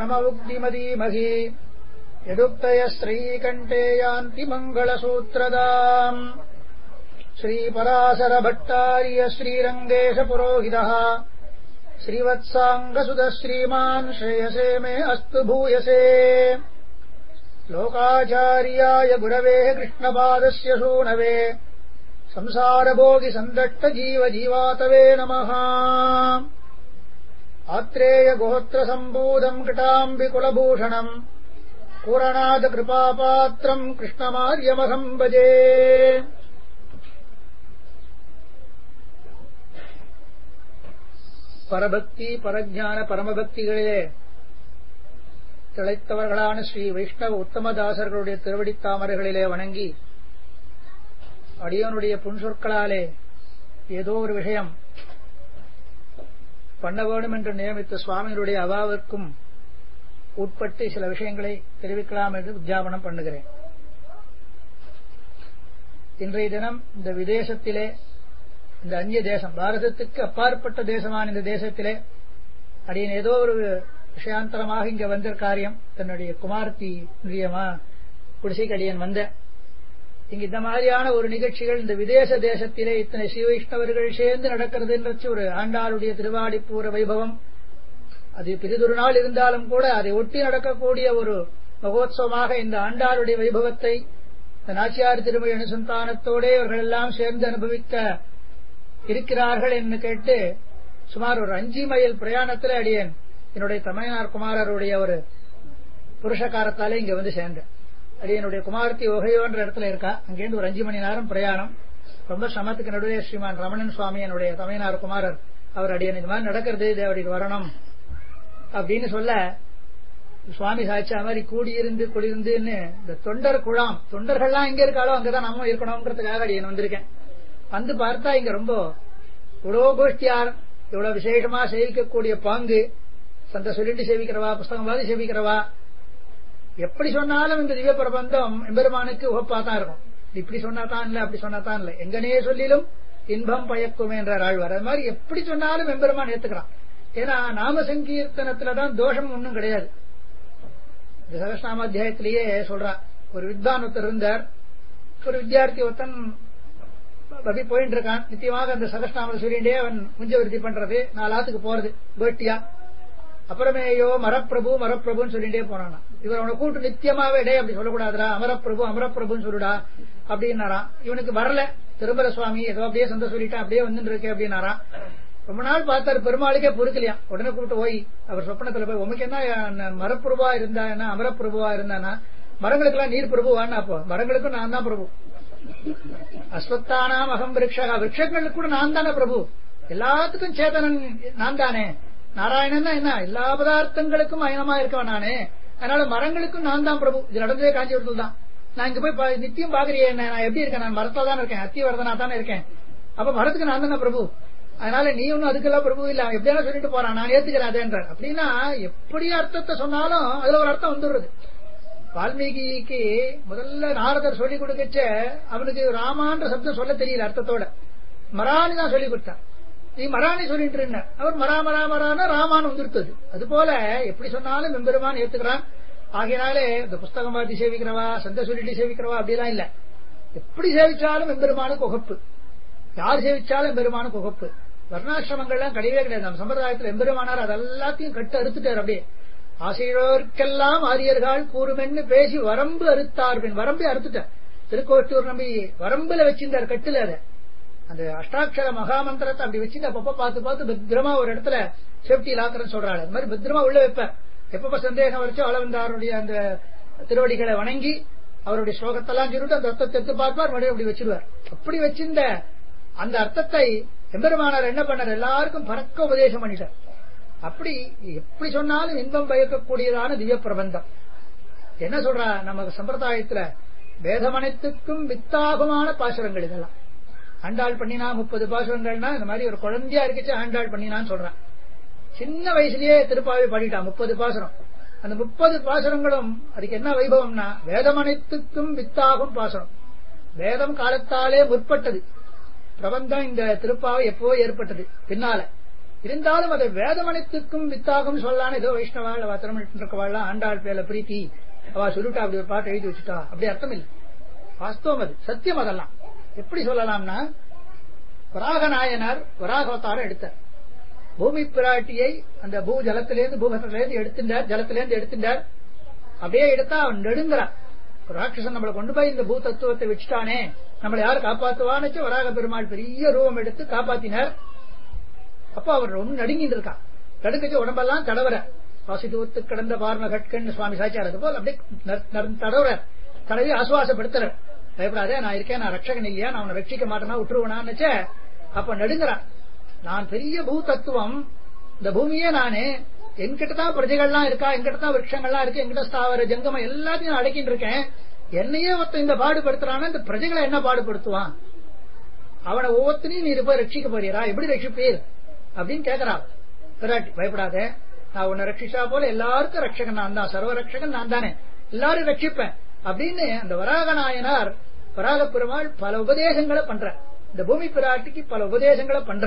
नमवुक्तिमदीमहि यदुक्तयश्रीकण्ठे यान्ति मङ्गलसूत्रदाम् श्रीपराशरभट्टार्य श्रीरङ्गेशपुरोहितः। श्रीवत्साङ्गसुतः श्रीमान् श्रेयसे मे अस्तु भूयसे। लोकाचार्याय गुरवेः कृष्णपादस्य शूनवे संसारभोगिसन्दट्टजीवजीवातवे नमः आत्रेयगोत्रसम्भूतम् कृटाम्बिकुलभूषणम् पूरणादकृपापात्रम् कृष्णमार्यमहम् भजे பரபக்தி பரஜான பரமபக்திகளிலே திளைத்தவர்களான ஸ்ரீ வைஷ்ணவ உத்தமதாசர்களுடைய திருவடித்தாமரைகளிலே வணங்கி அடியனுடைய புன்சொற்களாலே ஏதோ ஒரு விஷயம் பண்ண வேண்டும் என்று நியமித்த சுவாமிகளுடைய அவாவிற்கும் உட்பட்டு சில விஷயங்களை தெரிவிக்கலாம் என்று உத்தியாபனம் பண்ணுகிறேன். இன்றைய தினம் இந்த விதேசத்திலே இந்த அந்நிய தேசம் பாரதத்துக்கு அப்பாற்பட்ட தேசமான இந்த தேசத்திலே அடியின் ஏதோ ஒரு விஷயாந்தரமாக இங்க வந்த காரியம் தன்னுடைய குமார்த்தி குடிசைக்கு அடியன் வந்த இங்க இந்த மாதிரியான ஒரு நிகழ்ச்சிகள் இந்த விதேச தேசத்திலே இத்தனை ஸ்ரீவைஷ்ணவர்கள் சேர்ந்து நடக்கிறது என்ற ஒரு ஆண்டாளுடைய திருவாடிப்பூர வைபவம். அது பிரிதொரு நாள் இருந்தாலும் கூட அதை ஒட்டி நடக்கக்கூடிய ஒரு மகோத்சவமாக இந்த ஆண்டாளுடைய வைபவத்தை நாச்சியார் திருமணி அனுசந்தானத்தோடே இவர்கள் எல்லாம் சேர்ந்து அனுபவிக்க இருக்கிறார்கள் என்று கேட்டு சுமார் ஒரு அஞ்சு மைல் பிரயாணத்தில் அடியேன் என்னுடைய தமிழ்நாடு குமாரருடைய ஒரு புருஷகாரத்தாலே இங்க வந்து சேர்ந்தேன். அடியனுடைய குமாரத்தி ஓகையோன்ற இடத்துல இருக்கா? அங்கேருந்து ஒரு அஞ்சு மணி நேரம் பிரயாணம். ரொம்ப சமத்துக்கு நடுவே ஸ்ரீமான் ரமணன் சுவாமி என்னுடைய தமையனார் குமாரர் அவர் அடியன் இது மாதிரி நடக்கிறது தேவடிக்கு வரணும் அப்படின்னு சொல்ல சுவாமி சாட்சியா மாதிரி கூடியிருந்து குடியிருந்துன்னு இந்த தொண்டர் குழாம் தொண்டர்கள்லாம் எங்க இருக்காளோ அங்கதான் நம்ம இருக்கணும்ன்றதுக்காக அடியன் வந்திருக்கேன். வந்து பார்த்தா இங்க ரொம்ப இவ்வளவு கோஷ்டியார் இவ்வளவு விசேஷமா சேவிக்கக்கூடிய பாங்கு. சந்த சொல்லிட்டு சேவிக்கிறவா புஸ்தகம் வாதி சேவிக்கிறவா எப்படி சொன்னாலும் இந்த திவ்ய பிரபந்தம் எம்பெருமானுக்கு உகப்பா தான் இருக்கும். இப்படி சொன்னா தான் இல்ல அப்படி சொன்னா தான் இல்ல. எங்கனே சொல்லிலும் இன்பம் பயக்குமே என்றார் ஆழ்வார். அது மாதிரி எப்படி சொன்னாலும் எம்பெருமான் ஏத்துக்கிறான். ஏன்னா நாம சங்கீர்த்தனத்துலதான் தோஷம் ஒன்றும் கிடையாது. இந்த சகஸ்நாம அத்தியாயத்திலேயே சொல்றான் ஒரு வித்வான் ஒருத்தர் இருந்தார். ஒரு வித்தியார்த்தி ஒருத்தன் பபி போயிட்டு இருக்கான். நித்தியமாக அந்த சகஸ்நாம சூரியனே அவன் முஞ்ச விருத்தி பண்றது நாலாத்துக்கு போறது பேட்டியா அப்புறமேயோ மரப்பிரபு மரப்பிரபுன்னு சொல்லிட்டே போனானா இவர் அவனை கூட்டு நித்தியமாவே டே அப்படி சொல்லக்கூடாதுடா அமரப்பிரபு அமரப்பிரபுன்னு சொல்லுடா அப்படின்னாராம். இவனுக்கு வரல. திருமல சுவாமி ஏதோ அப்படியே சந்த சொல்லிட்டா அப்படியே வந்துட்டு இருக்கேன் அப்படின்னாராம். ரொம்ப நாள் பார்த்தாரு பெருமாளுக்கே பொறுக்கலையா. உடனே கூப்பிட்டு போய் அவர் சொப்பனத்துல போய் உமக்கு என்ன மரப்பிரபுவா இருந்தா என்ன அமரப்பிரபுவா இருந்தானா? மரங்களுக்கெல்லாம் நீர் பிரபுவான்னு அப்போ மரங்களுக்கும் நான் தான் பிரபு. அஸ்வத்தானாம் அகம் விரக்ஷா விரக்ஷங்களுக்கு கூட நான் தானே பிரபு. எல்லாத்துக்கும் சேதனன் நான் தானே. நாராயணன் என்ன? எல்லா பதார்த்தங்களுக்கும் அயனமா இருக்கவன் நானே. அதனால மரங்களுக்கும் நான் தான் பிரபு. இது நடந்ததே காஞ்சிபுரத்தில் தான். நான் இங்க போய் நித்தியம் பாக்குறியே என்ன? நான் எப்படி இருக்கேன்? நான் மரத்தா தான் இருக்கேன். அத்தி வரதனா தானே இருக்கேன். அப்ப மரத்துக்கு நான் தானே பிரபு. அதனால நீ ஒன்னும் அதுக்கெல்லாம் பிரபு இல்ல. எப்படியான சொல்லிட்டு போறான். நான் ஏத்துக்கிறேன் அதேன்றார் அப்படின்னா எப்படி அர்த்தத்தை சொன்னாலும் அதுல ஒரு அர்த்தம் வந்துடுறது. வால்மீகிக்கு முதல்ல நாரதர் சொல்லிக் கொடுக்கச்ச அவனுக்கு ராமான்ற சப்தம் சொல்ல தெரியல அர்த்தத்தோட. மராணி தான் சொல்லிக் கொடுத்தான். நீ மராணி சொல்லிட்டு இருந்த. அவர் மரா மரா மரான ராமான் வந்துருத்தது அது போல எப்படி சொன்னாலும் மெம்பெருமான் ஏத்துக்கிறான். ஆகினாலே இந்த புஸ்தகம் பார்த்து சேவிக்கிறவா சந்தை சொல்லிட்டு சேவிக்கிறவா அப்படிலாம் இல்ல. எப்படி சேவிச்சாலும் வெம்பெருமானுக்கு உகப்பு. யார் சேவிச்சாலும் எம்பெருமானுக்கு உகப்பு. வர்ணாசிரமங்கள்லாம் கிடையவே கிடையாது. நம்ம சம்பிரதாயத்தில் எம்பெருமானார் அதெல்லாத்தையும் கட்டு அறுத்துட்டார் அப்படியே. ஆசையோர்க்கெல்லாம் ஆரியர்கள் கூறுமென்னு பேசி வரம்பு அறுத்தார்பின் வரம்பை அறுத்துட்டார். திருக்கோட்டூர் நம்பி வரம்புல வச்சிருந்தார் கட்டுல அதை. அந்த அஷ்டாட்சர மகாமந்திரத்தை அப்படி வச்சுட்டு அப்பப்ப பார்த்து பார்த்து பத்திரமா ஒரு இடத்துல சேஃப்டி லாக்கர்னு சொல்றாரு அது மாதிரி பத்திரமா உள்ள வைப்பேன் எப்பப்ப சந்தேகம் வரைச்சோ அளவந்தாருடைய அந்த திருவடிகளை வணங்கி அவருடைய ஸ்லோகத்தெல்லாம் சொல்லிட்டு அந்த அர்த்தத்தை எடுத்து பார்ப்பார் மறுபடியும் அப்படி வச்சிருவார். அப்படி வச்சிருந்த அந்த அர்த்தத்தை எம்பெருமானார் என்ன பண்ணார்? எல்லாருக்கும் பறக்க உபதேசம் பண்ணிட்டார். அப்படி எப்படி சொன்னாலும் இன்பம் பயக்கக்கூடியதான திவ்ய பிரபந்தம். என்ன சொல்றா? நமக்கு சம்பிரதாயத்துல வேதமனைத்துக்கும் வித்தாகமான பாசுரங்கள் இதெல்லாம். ஆண்டாள் பண்ணினா முப்பது பாசுரங்கள்னா இந்த மாதிரி ஒரு குழந்தையா இருக்குச்சு ஆண்டாள் பண்ணினான்னு சொல்றான். சின்ன வயசுலயே திருப்பாவை பாடிட்டான் முப்பது பாசுரம் அந்த முப்பது பாசுரங்களும் அதுக்கு என்ன வைபவம்னா வேதமனைத்துக்கும் வித்தாகும் பாசுரம் வேதம் காலத்தாலே முற்பட்டது. பிரபந்தம் இந்த திருப்பாவை எப்போ ஏற்பட்டது. பின்னால. இருந்தாலும் அதை வேதமணித்துக்கும் வித்தாகும் சொல்லான்னு ஏதோ வைஷ்ணவாள் அவ இருக்கவாள் ஆண்டாள் பேல பிரீத்தி. அவ சொல்லிட்டா அப்படி ஒரு பாட்டு எழுதி வச்சுட்டா. அப்படி அர்த்தம் இல்லை. வாஸ்தவம் அது. சத்தியம் அதெல்லாம். எப்படி சொல்லலாம்னா வராக நாயனார் வராகவதாரம் எடுத்தார். பூமி பிராட்டியை அந்த பூ ஜலத்திலேருந்து பூகத்திலேருந்து எடுத்துட்டார் ஜலத்திலேருந்து எடுத்துட்டார் அப்படியே எடுத்தா அவன் நெடுங்கிறான். ராட்சசன் நம்மளை கொண்டு போய் இந்த பூ தத்துவத்தை வச்சுட்டானே நம்மளை யார் காப்பாத்துவான்னு வராக பெருமாள் பெரிய ரூபம் எடுத்து காப்பாத்தினார். அப்ப அவர் ரொம்ப நடுங்கிட்டு இருக்கான். தடுக்கச்சு உடம்பெல்லாம் தடவர வாசித்துவத்து கிடந்த பார்ம கட்கன் சுவாமி சாச்சார் அது போல் அப்படியே தடவுற தடவி ஆசுவாசப்படுத்துற பயப்படாதே நான் இருக்கேன் நான் ரட்சகன் இல்லையா நான் அவனை ரட்சிக்க மாட்டேனா விட்டுருவனான்னு அப்ப நடுங்கிறான். நான் பெரிய பூ தத்துவம் இந்த பூமியே நானு. என்கிட்ட தான் பிரஜைகள்லாம் இருக்கா என்கிட்ட தான் விரட்சங்கள்லாம் இருக்கு என்கிட்ட ஸ்தாவர ஜங்கமம் எல்லாத்தையும் நான் அடக்கிட்டு இருக்கேன். என்னையே ஒருத்தன் இந்த பாடுபடுத்துறான்னா இந்த பிரஜைகளை என்ன பாடுபடுத்துவான்? அவனை ஒவ்வொருத்தனையும் நீ போய் ரட்சிக்க போறீரா? எப்படி ரட்சிப்பீர்? அப்படின்னு கேக்குறான். பிராட்டி பயப்படாத. நான் உன்னை ரட்சிச்சா போல எல்லாருக்கும் ரட்சகன் நான் தான் சர்வ ரட்சகன் நான் தானே எல்லாரும் ரட்சிப்பேன். அப்படின்னு அந்த வராக நாயனார் வராக பெருமாள் பல உபதேசங்களை பண்ற இந்த பூமி பிராட்டிக்கு பல உபதேசங்களை பண்ற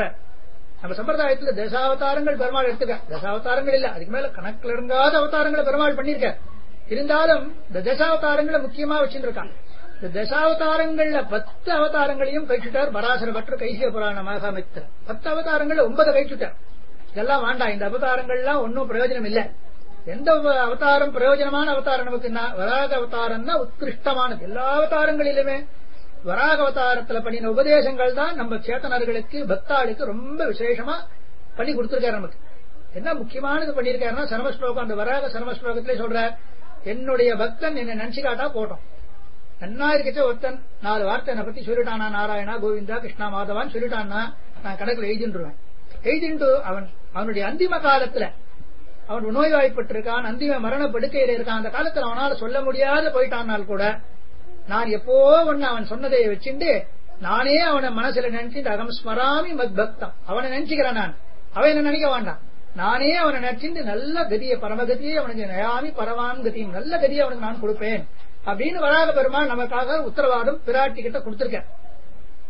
நம்ம சம்பிரதாயத்துல தசாவதாரங்கள் பெருமாள் எடுத்துக்க. தசாவதாரங்கள் இல்ல. அதுக்கு மேல கணக்கில் இறங்காத அவதாரங்களை பெருமாள் பண்ணிருக்க இருந்தாலும் இந்த தசாவதாரங்களை முக்கியமா வச்சிருக்கான் இந்த தசாவதாரங்கள்ல பத்து அவதாரங்களையும் கைச்சுட்டார் பராசர பற்று கைசிய புராணமாக அமைத்தார் பத்து அவதாரங்கள்ல ஒன்பதை கைச்சுட்டார் இதெல்லாம் வேண்டாம். இந்த அவதாரங்கள்லாம் ஒன்னும் பிரயோஜனம் இல்ல. எந்த அவதாரம் பிரயோஜனமான அவதாரம் நமக்கு வராக அவதாரம்னா உத்கிருஷ்டமானது. எல்லா அவதாரங்களிலுமே வராக அவதாரத்துல பண்ணின உபதேசங்கள் தான் நம்ம சேத்தனர்களுக்கு பக்தாளுக்கு ரொம்ப விசேஷமா பண்ணி கொடுத்திருக்காரு நமக்கு. என்ன முக்கியமானது பண்ணியிருக்காருன்னா சர்மஸ்லோகம் அந்த வராக சர்மஸ்லோகத்திலே சொல்றார் என்னுடைய பக்தன் என்னை நினைச்சு காட்டா போட்டோம் நன்னா இருக்கச்ச ஒருத்தன் நாலு வார்த்தை என்னை பத்தி சொல்லிட்டானா நாராயணா கோவிந்தா கிருஷ்ணா மாதவான்னு சொல்லிட்டான்னா நான் கணக்குல எழுதின்றுவேன். எழுதிண்டு அவன் அவனுடைய அந்திம காலத்துல அவன் நோய்வாய்ப்பட்டிருக்கான் அந்திம மரண படுக்கையில இருக்கான். அந்த காலத்துல அவனால சொல்ல முடியாத போயிட்டானால் கூட நான் எப்போ ஒன்னு அவன் சொன்னதை வச்சுட்டு நானே அவனை மனசுல நினைச்சிட்டு அகம் ஸ்மராமி மத் பக்தம். அவனை நினைச்சுக்கிறேன் நான். அவன் என்ன நினைக்க வேண்டாம். நானே அவனை நினைச்சிட்டு நல்ல கதியை பரமகதியை அவனுக்கு நயாமி பரவான் கதியும் நல்ல கதியை அவனுக்கு நான் கொடுப்பேன். அப்படின்னு வராக பெருமாள் நமக்காக உத்தரவாதம் பிராட்டி கிட்ட கொடுத்திருக்க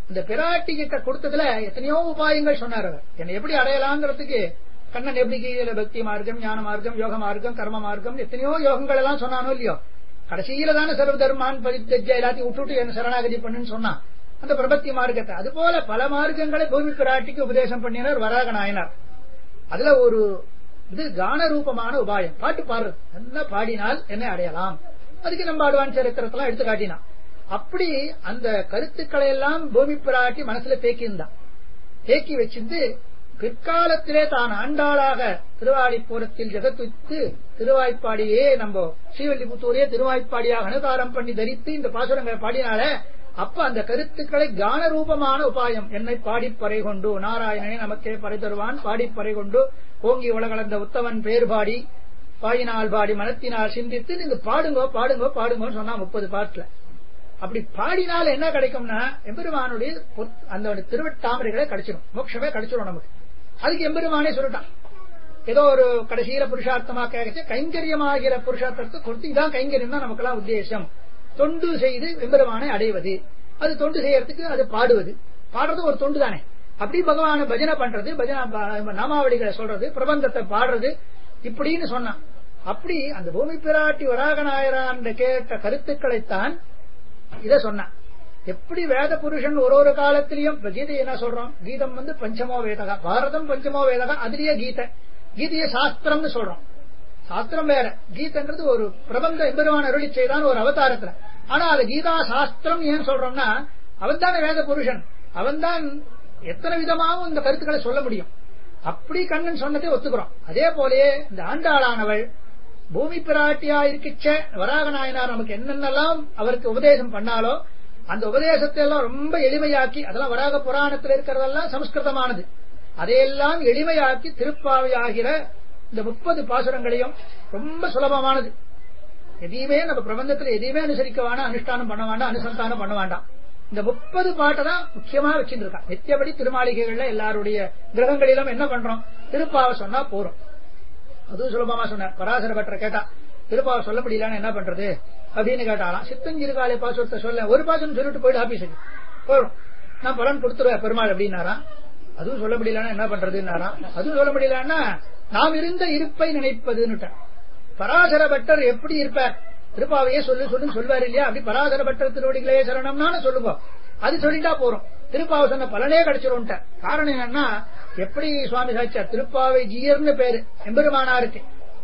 இந்த பிராட்டி கிட்ட கொடுத்ததுல எத்தனையோ உபாயங்கள் சொன்னார் அவர். என்னை எப்படி அடையலாங்கிறதுக்கு கண்ணன் எப்படி கீதையில பக்தி மார்க்கம் ஞான மார்க்கம் யோக மார்க்கம் கர்ம மார்க்கம் எத்தனையோ யோகங்கள் எல்லாம் சொன்னானோ இல்லையோ? கடைசியில தானே சர்வ தர்மான் பரித்தஜ எல்லாத்தையும் விட்டுட்டு என்ன சரணாகதி பண்ணுன்னு சொன்னான். அந்த பிரபத்தி மார்க்கத்தை அது போல பல மார்க்கங்களை பூமி பிராட்டிக்கு உபதேசம் பண்ணினார் வராக நாயனார் அதுல ஒரு இது கான ரூபமான உபாயம். பாட்டு பாடுறது நல்லா பாடினால் என்ன அடையலாம். அதுக்கு நம்ம அடுவான் சரித்திரத்தெல்லாம் எடுத்து காட்டினான். அப்படி அந்த கருத்துக்களை எல்லாம் பூமி பிராட்டி மனசுல தேக்கியிருந்தான். தேக்கி வச்சிருந்து பிற்காலத்திலே தான் ஆண்டாளாக திருவாடிப்புறத்தில் ஜெகத்துத்து திருவாய்ப்பாடியே நம்ம ஸ்ரீவல்லிபுத்தூரையே திருவாய்ப்பாடியாக அனுதாரம் பண்ணி தரித்து இந்த பாசுரங்களை பாடினால அப்ப அந்த கருத்துக்களை கான ரூபமான உபாயம். என்னை பாடிப்பறை கொண்டு நாராயணனை நமக்கே பறை தருவான் பாடிப்பறை கொண்டு ஓங்கி உலகளந்த உத்தவன் பேர் பாடி பாயினால் பாடி மனத்தினால் சிந்தித்து நீங்க பாடுங்கோ பாடுங்கோ பாடுங்கோன்னு சொன்னா முப்பது பாட்டுல. அப்படி பாடினால் என்ன கிடைக்கும்னா எம்பெருமானுடைய அந்த திருவட்டாமரைகளை கிடைச்சிடும் மோட்சமே கிடைச்சிடும் நமக்கு. அதுக்கு எம்பெருமானே சொல்லிட்டான். ஏதோ ஒரு கடைசியில புருஷார்த்தமா கேட்க கைங்கரியமாகிற புருஷார்த்தத்தை கொடுத்து இதான் கைங்கரியம் தான் நமக்கெல்லாம் உத்தேசம். தொண்டு செய்து எம்பெருமானை அடைவது. அது தொண்டு செய்யறதுக்கு அது பாடுவது. பாடுறது ஒரு தொண்டு தானே அப்படி பகவான பஜனை பண்றது பஜனை நாமாவளிகளை சொல்றது பிரபந்தத்தை பாடுறது இப்படின்னு சொன்னான். அப்படி அந்த பூமி பிராட்டி வராகநாயரான் கேட்ட கருத்துக்களைத்தான் இத சொன்னான். எப்படி வேத புருஷன் ஒரு ஒரு காலத்திலையும் கீதை என்ன சொல்றோம்? கீதம் வந்து பஞ்சமோ வேதகா. பாரதம் பஞ்சமோ வேதகா. அதுலயே கீதை. கீதையை சாஸ்திரம்னு சொல்றோம். சாஸ்திரம் வேற. கீதைன்றது ஒரு பிரபந்த எம்பெருமான அருளி செய்தான் ஒரு அவதாரத்துல. ஆனா அது கீதா சாஸ்திரம் ஏன் சொல்றோம்னா அவன் தானே வேத புருஷன். அவன் தான் எத்தனை விதமாகவும் இந்த கருத்துக்களை சொல்ல முடியும். அப்படி கண்ணன் சொன்னதை ஒத்துக்கிறோம். அதே போலயே இந்த ஆண்டாளானவள் பூமி பிராட்டியா இருக்கிச்ச வராக நாயனார் நமக்கு என்னென்னலாம் அவருக்கு உபதேசம் பண்ணாலோ அந்த உபதேசத்தை எல்லாம் ரொம்ப எளிமையாக்கி அதெல்லாம் வராக புராணத்தில் இருக்கிறதெல்லாம் சமஸ்கிருதமானது. அதையெல்லாம் எளிமையாக்கி திருப்பாவை ஆகிற இந்த முப்பது பாசுரங்களையும் ரொம்ப சுலபமானது. எதையுமே நம்ம பிரபந்தத்தில் எதையுமே அனுசரிக்க வேண்டாம் அனுஷ்டானம் பண்ண வேண்டாம் அனுசந்தானம் பண்ண வேண்டாம். இந்த முப்பது பாட்டை தான் முக்கியமா வச்சிருக்கான் நித்தியபடி திருமாளிகைகள்ல எல்லாருடைய கிரகங்களிலும் என்ன பண்றோம்? திருப்பாவை சொன்னா போறோம். அதுவும் சுலபமா சொன்னார். பராசர பற்ற கேட்டா திருப்பாவை சொல்ல முடியலன்னு என்ன பண்றது? அப்படின்னு கேட்டாலாம். சித்தஞ்சிறுகாலை பாசுரத்தை சொல்ல ஒரு பாசுரம் சொல்லிட்டு போயிட்டு ஆபீஸுக்கு போயிடும். நான் பலன் கொடுத்துருவேன் பெருமாள் அப்படின்னாராம். அதுவும் சொல்ல முடியலன்னா என்ன பண்றதுன்னாராம். அதுவும் சொல்ல முடியலன்னா நாம் இருந்த இருப்பை நினைப்பதுன்னு பராசர பட்டர் எப்படி இருப்பார்? திருப்பாவையே சொல்லு சொல்லு சொல்வார் இல்லையா? அப்படி பராசர பட்டர் திருவடிகளே சரணம்னு சொல்லுவோம். அது சொல்லிட்டா போறோம். திருப்பாவை சொன்ன பலனே கிடைச்சிரும்ட்ட காரணம் என்னன்னா எப்படி சுவாமி சாட்சியார் திருப்பாவை ஜீயர்னு பேரு. எம்பெருமானாருக்கு.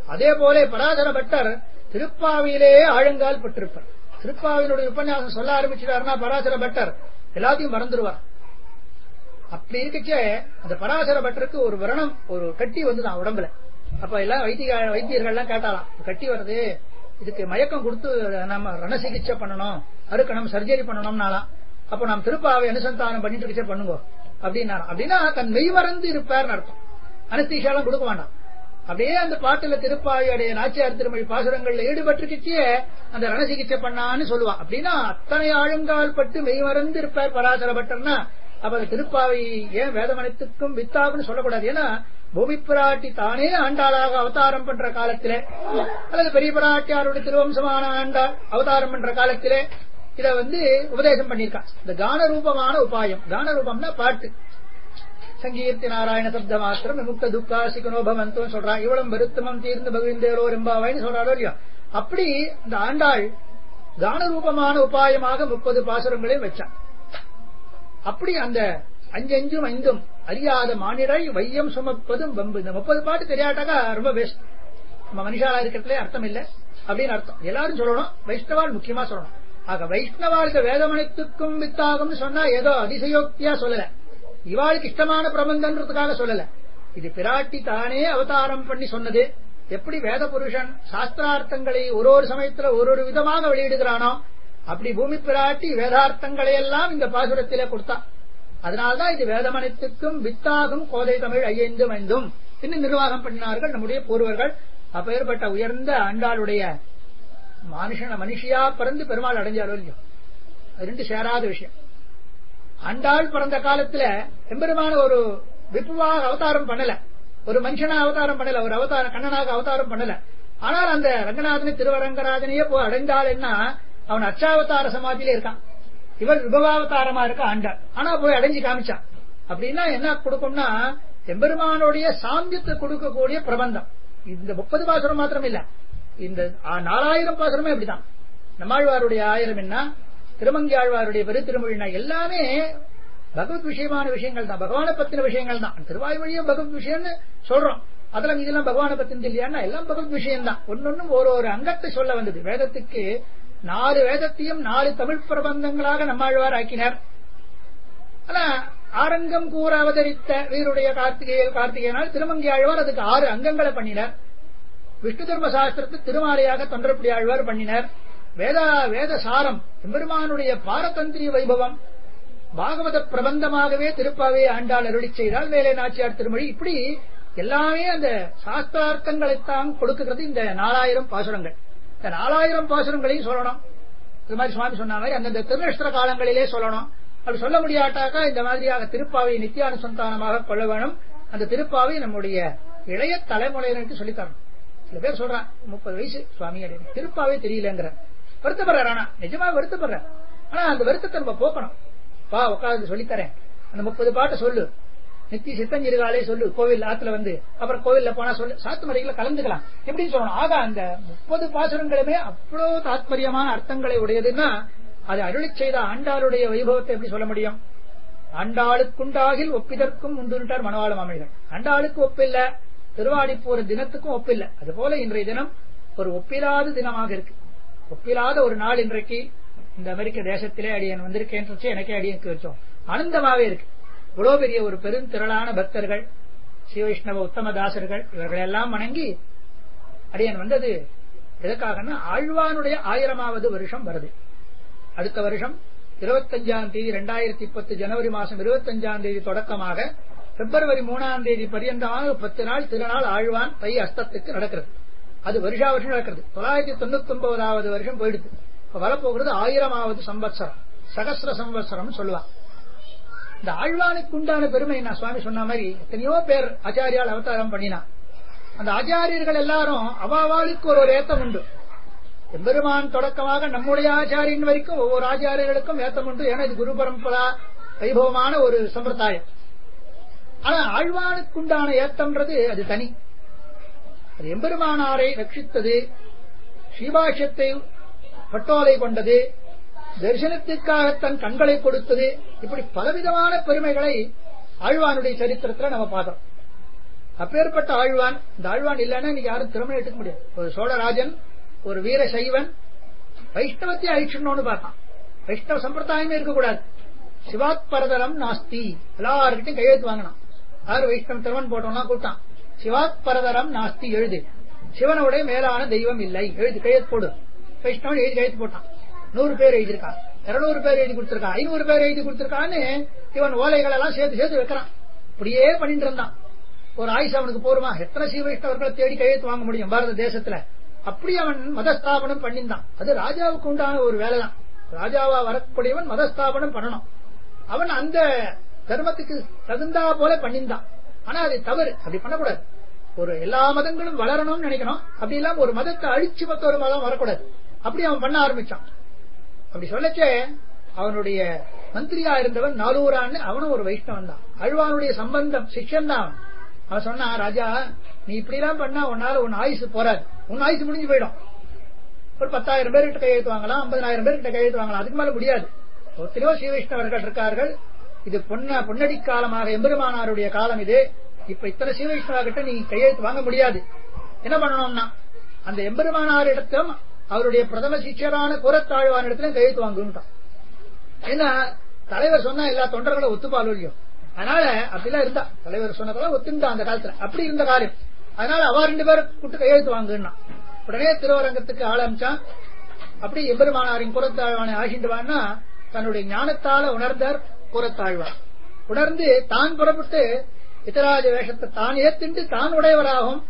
அதே போல பராசர பட்டர் திருப்பாவையிலேயே ஆழங்கால் பட்டிருப்பார். திருப்பாவினுடைய உபன்யாசம் சொல்ல ஆரம்பிச்சிட்டாருன்னா பராசர பட்டர். எல்லாத்தையும் மறந்துடுவார். அப்படி இருக்கச்சே அந்த பராசர பட்டருக்கு ஒரு விரணம் ஒரு கட்டி வந்துதான் உடம்புல. அப்ப எல்லாம் வைத்திய வைத்தியர்கள் எல்லாம் கேட்டாலாம் கட்டி வருது இதுக்கு மயக்கம் கொடுத்து நம்ம ரண சிகிச்சை பண்ணணும் அறுக்கணும் சர்ஜரி பண்ணணும்னாலாம். அப்ப நாம் திருப்பாவை அனுசந்தானம் பண்ணிட்டு இருக்கச்சே பண்ணுங்க. அப்படின்னா அப்படின்னா தன் மெய் மறந்து இருப்பார் அர்த்தம். அனஸ்தீஷாலாம் கொடுக்க வேண்டாம். அப்படியே அந்த பாட்டுல திருப்பாயுடைய நாச்சியார் திருமொழி பாசுரங்கள்ல ஈடுபட்டுக்கிட்டே அந்த ரண சிகிச்சை பண்ணான்னு சொல்லுவான் அப்படின்னா அத்தனை ஆழங்கால் பட்டு மெய்மறந்து இருப்பார் பராசர பட்டர்னா அப்ப அந்த திருப்பாவை ஏன் வேதமனத்துக்கும் வித்தாவுன்னு சொல்லக்கூடாது. ஏன்னா பூமி பிராட்டி தானே ஆண்டாளாக அவதாரம் பண்ற காலத்தில. அல்லது பெரிய பிராட்டியாருடைய திருவம்சமான ஆண்டாள் அவதாரம் பண்ற காலத்திலே இத வந்து உபதேசம் பண்ணிருக்கான் இந்த கான ரூபமான உபாயம். கான ரூபம்னா பாட்டு. சங்கீர்த்தி நாராயண சப்த மாத்திரம் விமுக்த துக்காசிகனோ பவந்தோன்னு சொல்றான். இவ்வளவு வருத்தமம் தீர்ந்து பகுந்தேரோ ரெம்பாவைன்னு சொல்றாரோ இல்லையோ? அப்படி இந்த ஆண்டாள் கான ரூபமான உபாயமாக முப்பது பாசுரங்களையும் வச்சான். அப்படி அந்த அஞ்சஞ்சும் ஐந்தும் அறியாத மானிடை வையம் சுமப்பதும் வம்பு. இந்த முப்பது பாட்டு தெரியாட்டாக்கா ரொம்ப பெஸ்ட் நம்ம மனுஷாலா இருக்கிறதுலே அர்த்தம் இல்ல. அப்படின்னு அர்த்தம். எல்லாரும் சொல்லணும். வைஷ்ணவால் முக்கியமா சொல்லணும். ஆக வைஷ்ணவாளுக்கு வேதமனத்துக்கும் வித்தாகும்னு சொன்னா ஏதோ அதிசயோக்தியா சொல்லல. இவாளுக்கு இஷ்டமான பிரபந்தன்றதுக்காக சொல்லல. இது பிராட்டி தானே அவதாரம் பண்ணி சொன்னது. எப்படி வேத புருஷன் சாஸ்திரார்த்தங்களை ஒரு ஒரு சமயத்துல ஒரு ஒரு விதமாக வெளியிடுகிறானோ அப்படி பூமி பிராட்டி வேதார்த்தங்களை எல்லாம் இந்த பாசுரத்திலே கொடுத்தா. அதனால்தான் இது வேதமனத்துக்கும் வித்தாகும் கோதை தமிழ் ஐயந்தும் ஐந்தும். இன்னும் நிர்வாகம் பண்ணினார்கள் நம்முடைய பூர்வர்கள். அப்பேற்பட்ட உயர்ந்த ஆண்டாளுடைய மனுஷன மனுஷியா பிறந்து பெருமாள் அடைஞ்சாலும் இல்லையோ? ரெண்டு சேராத விஷயம். ஆண்டாள் பிறந்த காலத்துல எம்பெருமான ஒரு விப்புவாக அவதாரம் பண்ணல. ஒரு மனுஷனா அவதாரம் பண்ணல ஒரு அவதாரம் கண்ணனாக அவதாரம் பண்ணல. ஆனால் அந்த ரங்கநாதனை திருவரங்கநாதனையே போய் அடைந்தாள் என்ன? அவன் அச்சாவதார சமாதியிலே இருக்கான். இவர் விபவாவதாரமா இருக்க ஆண்டாள். ஆனா போய் அடைஞ்சு காமிச்சான் அப்படின்னா என்ன கொடுக்கும்னா எம்பெருமானுடைய சாந்தியத்தை கொடுக்கக்கூடிய பிரபந்தம். இந்த முப்பது பாசுரம் மாத்திரம் இல்ல இந்த நாலாயிரம் பாசுரமே அப்படிதான் நம்மாழ்வாருடைய ஆயிரம் என்ன? திருமங்கியாழ்வாருடைய பெருத்திருமொழினா எல்லாமே பகவத் விஷயமான விஷயங்கள் தான். பகவான பத்தின விஷயங்கள் தான். திருவாய்மொழியும் பகவத் விஷயம்னு சொல்றோம். அதெல்லாம் இதெல்லாம் பகவான பத்தின் இல்லையானா எல்லாம் பகவத் விஷயம் தான். ஒன்னொன்னும் ஒரு ஒரு அங்கத்தை சொல்ல வந்தது. வேதத்துக்கு நாலு வேதத்தையும் நாலு தமிழ் பிரபந்தங்களாக நம்மாழ்வார் ஆக்கினார். ஆனா ஆரங்கம் கூற அவதரித்த வீருடைய கார்த்திகேய கார்த்திகேயனால் திருமங்கி ஆழ்வார் அதுக்கு ஆறு அங்கங்களை பண்ணினார். விஷ்ணு தர்ம சாஸ்திரத்தை திருமாலையாக தொண்டரப்படி ஆழ்வார் பண்ணினார். வேத வேத சாரம் எம்பெருமானுடைய பாரதந்திரிய வைபவம் பாகவத பிரபந்தமாகவே திருப்பாவே ஆண்டாள் அருளி செய்தால் வேலை நாச்சியார் திருமொழி. இப்படி எல்லாமே அந்த சாஸ்திரார்த்தங்களைத்தான் கொடுக்கிறது இந்த நாலாயிரம் பாசுரங்கள். இந்த நாலாயிரம் பாசுரங்களையும் சொல்லணும். இது மாதிரி சுவாமி சொன்ன மாதிரி அந்தந்த திருநஷ்ட காலங்களிலே சொல்லணும். அப்படி சொல்ல முடியாட்டாக்கா இந்த மாதிரியாக திருப்பாவை நித்தியானுசந்தானமாக கொள்ள வேணும். அந்த திருப்பாவை நம்முடைய இளைய தலைமுறையினருக்கு சொல்லித்தரணும் சில பேர் சொல்றான் முப்பது வயசு சுவாமி அப்படின்னு. திருப்பாவே தெரியலங்கிற. வருத்தப்படுறார். ஆனா நிஜமா வருத்தப்படுற ஆனா அந்த வருத்தத்தை நம்ம போக்கணும். பா உட்காந்து சொல்லித்தரேன். அந்த முப்பது பாட்டை சொல்லு. நித்தி சித்தஞ்சிறுகாலே சொல்லு. கோவில் ஆத்துல வந்து அப்புறம் கோவில்ல போனா சொல்லு. சாத்து மறைகளை கலந்துக்கலாம். எப்படின்னு சொல்லணும்? ஆக அந்த முப்பது பாசுரங்களுமே அவ்வளவு தாத்பரியமான அர்த்தங்களை உடையதுன்னா அது அருளி செய்த ஆண்டாளுடைய வைபவத்தை எப்படி சொல்ல முடியும்? ஆண்டாளுக்குண்டாகில் ஒப்பிதற்கும் உண்டுன்றார் மனவாள மாமனிதர். ஆண்டாளுக்கு ஒப்பில்ல திருவாடி போற தினத்துக்கும் ஒப்பில்ல. அதுபோல இன்றைய தினம் ஒரு ஒப்பிலாத தினமாக இருக்கு. ஒப்பிலாத ஒரு நாள் இன்றைக்கு இந்த அமெரிக்க தேசத்திலே அடியன் வந்திருக்கேன் எனக்கே அடியன் வச்சோம் ஆனந்தமாவே இருக்கு. இவ்வளவு பெரிய ஒரு பெருந்திரளான பக்தர்கள் ஸ்ரீவைஷ்ணவ உத்தமதாசர்கள் இவர்கள் எல்லாம் வணங்கி அடியன் வந்தது. எதற்காகன்னா ஆழ்வானுடைய ஆயிரமாவது வருஷம் வருது. அடுத்த வருஷம் இருபத்தஞ்சாம் தேதி இரண்டாயிரத்தி பத்து ஜனவரி மாசம் இருபத்தஞ்சாம் தேதி தொடக்கமாக பிப்ரவரி மூணாம் தேதி பரியந்தமாக பத்து நாள் திருநாள் ஆழ்வான் தை அஸ்தத்துக்கு நடக்கிறது. அது வருஷா வருஷம் நடக்கிறது. தொள்ளாயிரத்தி தொண்ணூத்தி ஒன்பதாவது வருஷம் போயிடுது. இப்ப வரப்போகிறது ஆயிரமாவது சம்பத்சரம் சகசிர சம்பத்சரம் சொல்லுவான் இந்த ஆழ்வானுக்கு உண்டான பெருமை நான் சுவாமி சொன்ன மாதிரி எத்தனையோ பேர் ஆச்சாரியால் அவதாரம் பண்ணினான் அந்த ஆச்சாரியர்கள் எல்லாரும் அவாவாளுக்கு ஒரு ஒரு ஏத்தம் உண்டு. எம்பெருமான் தொடக்கமாக நம்முடைய ஆச்சாரியன் வரைக்கும் ஒவ்வொரு ஆச்சாரியர்களுக்கும் ஏத்தம் உண்டு. ஏன்னா இது குரு பரம்பரா வைபவமான ஒரு சம்பிரதாயம். ஆனா ஆழ்வானுக்குண்டான ஏத்தம்ன்றது அது தனி. அது எம்பெருமானாரை ரட்சித்தது ஸ்ரீபாஷ்யத்தை பட்டோலை கொண்டது தரிசனத்திற்காக தன் கண்களை கொடுத்தது இப்படி பலவிதமான பெருமைகளை ஆழ்வானுடைய சரித்திரத்துல நம்ம பார்க்கிறோம் அப்பேற்பட்ட ஆழ்வான் இந்த ஆழ்வான் இல்லைன்னா இன்னைக்கு யாரும் திருமணம் எடுக்க முடியாது. ஒரு சோழராஜன் ஒரு வீர சைவன் வைஷ்ணவத்தை அழிச்சிடணும்னு பார்த்தான். வைஷ்ணவ சம்பிரதாயமே இருக்கக்கூடாது. சிவாத் பரதரம் நாஸ்தி. எல்லாருக்கிட்டையும் கையெழுத்து வாங்கினான். யாரு வைஷ்ணவ திருவன் போட்டோம்னா கூட்டான் சிவாத் பரதரம் நாஸ்தி எழுது. சிவனுடைய மேலான தெய்வம் இல்லை. எழுதி கையெழுத்து போடு. வைஷ்ணவன் எழுதி கையெழுத்து போட்டான். நூறு பேர் எழுதியிருக்கான் இருநூறு பேர் எழுதி கொடுத்திருக்கான் ஐநூறு பேர் எழுதி கொடுத்திருக்கான்னு இவன் ஓலைகள் எல்லாம் சேர்த்து சேர்த்து வைக்கிறான். இப்படியே பண்ணிட்டு இருந்தான். ஒரு ஆயுஷ் அவனுக்கு போருமா? எத்தனை சீ வைஷ்ணவர்களை தேடி கையெழுத்து வாங்க முடியும் பாரத தேசத்துல? அப்படி அவன் மதஸ்தாபனம் பண்ணியிருந்தான். அது ராஜாவுக்கு உண்டான ஒரு வேலைதான். ராஜாவா வரக்கூடியவன் மதஸ்தாபனம் பண்ணணும். அவன் அந்த தர்மத்துக்கு தகுந்தா போல பண்ணியிருந்தான். ஆனா அது தவறு. அப்படி பண்ணக்கூடாது. ஒரு எல்லா மதங்களும் வளரணும்னு நினைக்கணும். அப்படி இல்லாம ஒரு மதத்தை அழிச்சு மத்த ஒரு மதம் வரக்கூடாது. அப்படி அவன் பண்ண ஆரம்பிச்சான். அப்படி சொல்லச்சே அவனுடைய மந்திரியா இருந்தவன் நாலூரான்னு அவனும் ஒரு வைஷ்ணவன் தான். அழ்வானுடைய சம்பந்தம் சிஷ்யன் தான் அவன் அவன் சொன்னா ராஜா நீ இப்படி எல்லாம் பண்ணா உன்னால உன் ஆயுசு போறாது. உன் ஆயுசு முடிஞ்சு போயிடும். ஒரு பத்தாயிரம் பேர்கிட்ட கையெழுத்து வாங்கலாம் ஐம்பதாயிரம் பேர்கிட்ட கையெழுத்து வாங்கலாம். அதுக்கு மேல முடியாது. ஒத்திரோ ஸ்ரீ வைஷ்ணவர்கள் இருக்கார்கள். இது பொன்ன பொன்னடி காலமாக எம்பெருமானாருடைய காலம் இது. இப்ப இத்தனை ஸ்ரீ கிட்ட நீ கையெழுத்து வாங்க முடியாது. என்ன பண்ணணும்னா அந்த எம்பெருமானாரிடத்திலும் அவருடைய பிரதம சிஷ்யரான குரத்தாழ்வான் கையெழுத்து வாங்குட்டான் ஏன்னா தலைவர் சொன்னா எல்லா தொண்டர்களும் ஒத்துப்பாலும் இல்லையோ? அதனால அப்படிலாம் இருந்தா தலைவர் சொன்னதெல்லாம் ஒத்துண்டா அந்த காலத்துல? அப்படி இருந்த காரியம். அதனால அவ ரெண்டு பேரும் கூட்டு கையெழுத்து வாங்குன்னா உடனே திருவரங்கத்துக்கு ஆரம்பிச்சான் அப்படி எம்பெருமானாரின் குரத்தாழ்வானை ஆகிண்டுவான்னா தன்னுடைய ஞானத்தால உணர்ந்தார். குரத்தாழ்வான் உணர்ந்து தான் புறப்பட்டு இத்தராஜ வேஷத்தை தான் ஏத்திண்டு தான் உடையவராகவும்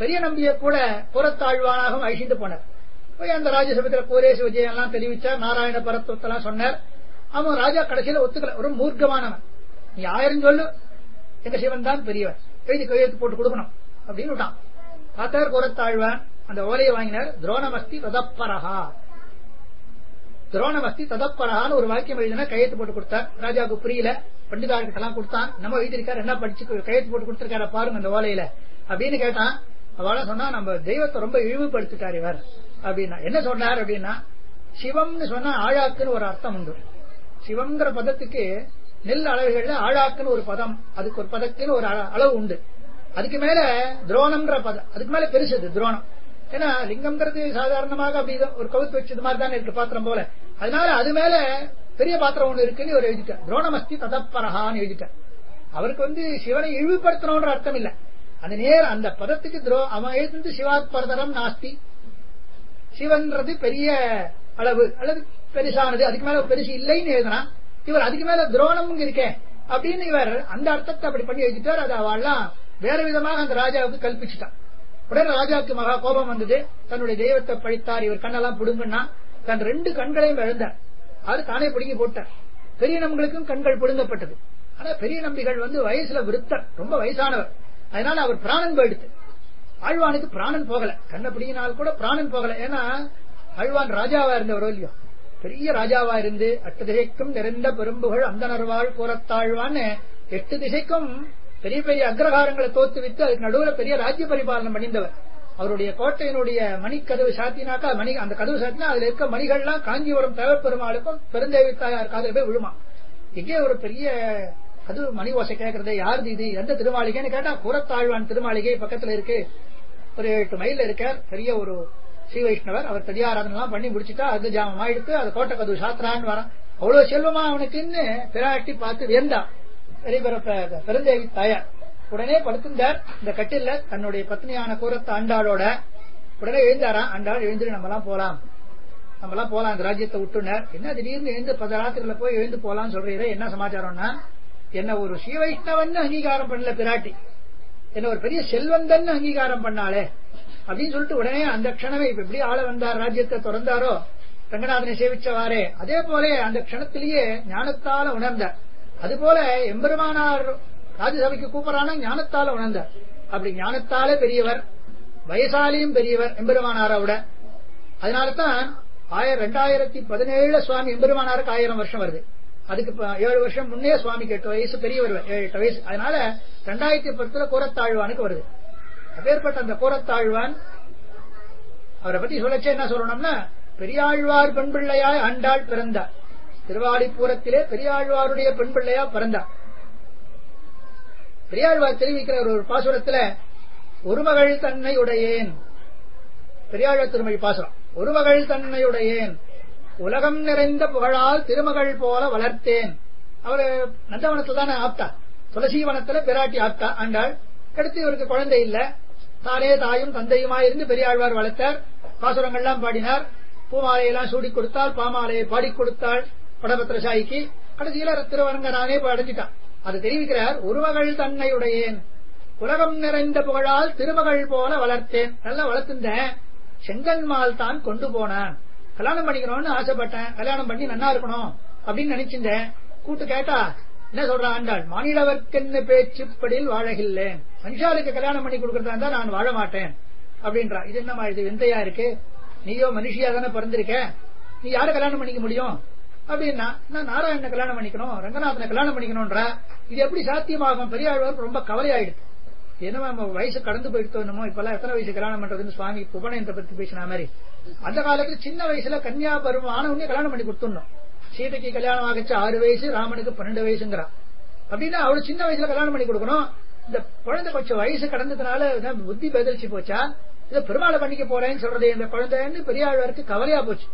பெரிய நம்பிய கூட புறத்தாழ்வானாகவும் அழிச்சிட்டு போனார். போய் அந்த ராஜசபத்தில் கோரேச விஜயம் எல்லாம் தெரிவிச்சார் நாராயண பரத்துவத்தெல்லாம் சொன்னார். அவன் ராஜா கடைசியில ஒத்துக்கல ஒரு மூர்க்கமானவன். நீ ஆயிரம் சொல்லு எங்க சிவன் தான் பெரியவன் எழுதி கையெழுத்து போட்டு கொடுக்கணும் அப்படின்னு விட்டான். பார்த்தார் குரத்தாழ்வான் அந்த ஓலையை வாங்கினார் துரோணமஸ்தி ததப்பரஹா துரோணமஸ்தி ததப்பரஹான்னு ஒரு வாக்கியம் எழுதினா கையெழுத்து போட்டு கொடுத்தார். ராஜாவுக்கு புரியல. பண்டிதாருக்கு எல்லாம் கொடுத்தான். நம்ம வைத்திருக்காரு என்ன படிச்சு கையெழுத்து போட்டு கொடுத்திருக்காரு பாருங்க அந்த ஓலையில. அப்படின்னு கேட்டான். அவளை சொன்னா நம்ம தெய்வத்தை ரொம்ப இழிவுபடுத்திட்டார் இவர். அப்படின்னா என்ன சொன்னார் அப்படின்னா சிவம்னு சொன்னா ஆழாக்குன்னு ஒரு அர்த்தம் உண்டு. சிவம்ங்கிற பதத்துக்கு நெல் அளவுகள்ல ஆழாக்குன்னு ஒரு பதம். அதுக்கு ஒரு பதத்துன்னு ஒரு அளவு உண்டு. அதுக்கு மேல துரோணம்ன்ற பதம் அதுக்கு மேல பெருசு அது துரோணம். ஏன்னா லிங்கம்ங்கிறது சாதாரணமாக அப்படி ஒரு கவுத்து வச்சது மாதிரி தானே இருக்கு பாத்திரம் போல. அதனால அது மேல பெரிய பாத்திரம் ஒண்ணு இருக்குன்னு ஒரு எழுதிட்டார் துரோணமஸ்தி ததப்பரகான்னு எழுதிட்டார் அவருக்கு வந்து சிவனை இழிவுபடுத்தணும்ன்ற அர்த்தம் இல்ல. அந்த நேர் அந்த பதத்துக்கு துரோ அவன் எழுந்து சிவாத் பரதரம் நாஸ்தி. சிவன்றது பெரிய அளவு அல்லது பெருசானது அதுக்கு மேல பெருசு இல்லைன்னு எழுதினா இவர் அதுக்கு மேல துரோணம் இருக்கேன் அப்படின்னு இவர் அந்த அர்த்தத்தை அப்படி பண்ணி எழுதிட்டார். அது அவெல்லாம் வேற விதமாக அந்த ராஜாவுக்கு கல்பிச்சுட்டான். உடனே ராஜாவுக்கு மகா கோபம் வந்தது. தன்னுடைய தெய்வத்தை பழித்தார். இவர் கண்ணெல்லாம் புடுங்கன்னா தன் ரெண்டு கண்களையும் இழந்தார். அது தானே பிடுங்கி போட்டார். பெரிய நம்பிகளுக்கும் கண்கள் புடுங்கப்பட்டது. ஆனா பெரிய நம்பிகள் வந்து வயசுல விருத்தர். ரொம்ப வயசானவர். அதனால அவர் பிராணன் போயிடுத்து. ஆழ்வானுக்கு பிராணன் போகல. கண்ணை பிடிங்கினால் கூட பிராணன் போகல. ஏன்னா ஆழ்வான் ராஜாவா இருந்தவரோ இல்லையோ? பெரிய ராஜாவா இருந்து அட்டு திசைக்கும் நிறைந்த பெரும்புகள் அந்த நர்வாள் கூறத்தாழ்வான்னு எட்டு திசைக்கும் பெரிய பெரிய அக்ரஹாரங்களை தோத்துவித்து அதுக்கு நடுவுல பெரிய ராஜ்ய பரிபாலனம் பண்ணிந்தவர் அவருடைய கோட்டையினுடைய மணிக்கதவு சாத்தினாக்கா மணி அந்த கதவு சாத்தினா அதுல இருக்க மணிகள்லாம் காஞ்சிபுரம் தேவப்பெருமாளுக்கும் பெருந்தேவி தாயார் காதல போய் விழுமா. எங்கே ஒரு பெரிய அது மணி ஓசை கேட்கறது யாருது இது? எந்த திருமாளிகைன்னு கேட்டா கூரத்தாழ்வான் திருமாளிகை பக்கத்துல இருக்கு. ஒரு எட்டு மைல்ல இருக்கார் பெரிய ஒரு ஸ்ரீ வைஷ்ணவர். அவர் தடியாராதனை பண்ணி முடிச்சுட்டா அது ஜாமம் ஆயிடுத்து அது கோட்டை கதவு சாத்திரான்னு வரான். அவ்வளவு செல்வமா அவனுக்குன்னு பிராட்டி பார்த்து வேந்தான் பெருந்தேவி தாயார். உடனே படுத்திருந்தார். இந்த கட்டில தன்னுடைய பத்னியான கூரத்த ஆண்டாளோட உடனே எழுந்தாராம். ஆண்டாள் எழுந்துட்டு நம்ம எல்லாம் போலாம். நம்ம எல்லாம் போலாம். அந்த ராஜ்யத்தை விட்டுனர். என்ன திடீர்னு எழுந்து பத ராத்திரில போய் எழுந்து போலாம்னு சொல்றீங்க என்ன சமாச்சாரம்னா என்ன ஒரு ஸ்ரீ வைஷ்ணவன் அங்கீகாரம் பண்ணல பிராட்டி. என்ன ஒரு பெரிய செல்வந்தன் அங்கீகாரம் பண்ணாலே அப்படின்னு சொல்லிட்டு உடனே அந்த க்ஷணமே இப்ப எப்படி ஆள வந்தார் ராஜ்யத்தை திறந்தாரோ ரங்கநாதனை சேவிச்சவாறே. அதே போல அந்த க்ஷணத்திலேயே ஞானத்தால உணர்ந்தார். அதுபோல எம்பெருமானார் ராஜசபைக்கு கூப்பிடறான ஞானத்தால உணர்ந்தார். அப்படி ஞானத்தாலே பெரியவர் வயசாலையும் பெரியவர் எம்பெருமானாரை விட அதனாலதான் ஆயிரம் ரெண்டாயிரத்தி பதினேழுல சுவாமி எம்பெருமானாருக்கு ஆயிரம் வருஷம் வருது. அதுக்கு ஏழு வருஷம் முன்னே சுவாமிக்கு எட்டு வயசு பெரியவர் ஏழு எட்டு வயசு. அதனால ரெண்டாயிரத்தி பத்துல கூரத்தாழ்வானுக்கு வருது. அப்பேற்பட்ட அந்த கூரத்தாழ்வான் அவரை பத்தி சொல்லச்சே என்ன சொல்லணும்னா பெரியாழ்வார் பெண்பிள்ளையாய் ஆண்டாள் பிறந்தார். திருவாடிப்பூரத்திலே பெரியாழ்வாருடைய பெண் பிள்ளையா பிறந்தார். பெரியாழ்வார் தெரிவிக்கிற ஒரு பாசுரத்துல ஒரு மகள் தன்னை உடையேன். பெரியாழ்வார் திருமொழி பாசுரம் ஒரு மகள் தன்னை உடையேன். உலகம் நிறைந்த புகழால் திருமகள் போல வளர்த்தேன். அவரு நந்தவனத்தில் தானே ஆப்தா. துளசிவனத்துல பிராட்டி ஆப்தா. ஆண்டாள் அடுத்து இவருக்கு குழந்தை இல்ல. தானே தாயும் தந்தையுமா இருந்து பெரியாழ்வார் வளர்த்தார். பாசுரங்கள்லாம் பாடினார். பூமாலையெல்லாம் சூடி கொடுத்தாள் பாமாலையை பாடி கொடுத்தாள். படபத்திரசாயிக்கு கடைசியில திருவரங்கனானே அடைஞ்சிட்டான் அது தெரிவிக்கிறார் உருவகள் தன்னையுடையேன். உலகம் நிறைந்த புகழால் திருமகள் போல வளர்த்தேன். நல்லா வளர்த்திருந்தேன் செங்கன்மால் தான் கொண்டு போனான். கல்யாணம் பண்ணிக்கணும்னு ஆசைப்பட்டேன். கல்யாணம் பண்ணி நல்லா இருக்கணும். அப்படின்னு நினைச்சிருந்தேன் கூட்டு கேட்டா என்ன சொல்றான் ஆண்டாள்? மானிடவர்க்கென்னு பேச்சுப்படியில் வாழகில்லேன். மனுஷாளுக்கு கல்யாணம் பண்ணி கொடுக்கறதா இருந்தா நான் வாழ மாட்டேன். அப்படின்றா. இது என்னமா இது விந்தையா இருக்கு? நீயோ மனுஷியா தானே பிறந்திருக்க? நீ யாரு கல்யாணம் பண்ணிக்க முடியும்? அப்படின்னா நான் நாராயணனை கல்யாணம் பண்ணிக்கணும் ரங்கநாதனை கல்யாணம் பண்ணிக்கணும்ன்ற இது எப்படி சாத்தியமாகும்? பெரியாழ்வார் ரொம்ப கவலையாயிடுது என்னமோ நம்ம வயசு கடந்து போயிட்டு என்னமோ இப்பெல்லாம் எத்தனை வயசு கல்யாணம் பண்றதுன்னு சுவாமி உபநயனத்தை பத்தி பேசின மாதிரி. அந்த காலத்துல சின்ன வயசுல கன்னியா பருவம் ஆனவனே கல்யாணம் பண்ணி கொடுத்துடணும். சீதைக்கு கல்யாணம் ஆகிச்சு ஆறு வயசு ராமனுக்கு பன்னெண்டு வயசுங்கிறான் அப்படின்னா அவಳು சின்ன வயசுல கல்யாணம் பண்ணி கொடுக்கணும். இந்த குழந்தை கொஞ்சம் வயசு கடந்ததுனால புத்தி பதிலிச்சு போச்சா? இதை பெருமாளை பண்ணிக்க போறேன்னு சொல்றது இந்த குழந்தைன்னு பெரியாழ்வாருக்கு கவலையா போச்சு.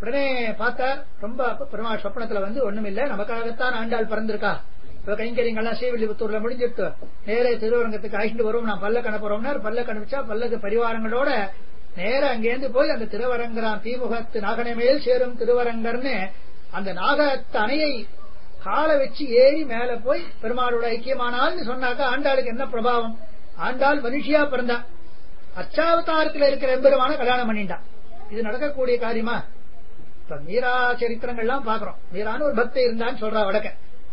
உடனே பார்த்தார் ரொம்ப பெருமாள் சொப்பனத்துல வந்து ஒண்ணும் இல்ல நமக்காகத்தான் ஆண்டாள் பிறந்திருக்கா? இப்ப கைங்கரியங்கள்லாம் ஸ்ரீவில்லிபுத்தூர்ல முடிஞ்சிட்டு நேரே திருவரங்கத்துக்கு அழைச்சிட்டு வரும் நான் பல்ல கணப்புறோம்னா பல்ல கணிச்சா பல்லக்கு பரிவாரங்களோட நேர அங்கேருந்து போய் அந்த திருவரங்கராம் தீமுகத்து நாகனை மேல் சேரும் திருவரங்கர்னு அந்த நாகத்து அணையை காலை வச்சு ஏறி மேல போய் பெருமாளோட ஐக்கியமானால்னு சொன்னாக்கா ஆண்டாளுக்கு என்ன பிரபாவம்? ஆண்டாள் மனுஷியா பிறந்தா. அச்சாவதாரத்துல இருக்கிற எம்பெருமான கல்யாணம் பண்ணிட்டான். இது நடக்கக்கூடிய காரியமா? இப்ப மீரா சரித்திரங்கள்லாம் பாக்குறோம். மீரான்னு ஒரு பக்தி இருந்தான்னு சொல்றா வடக்க.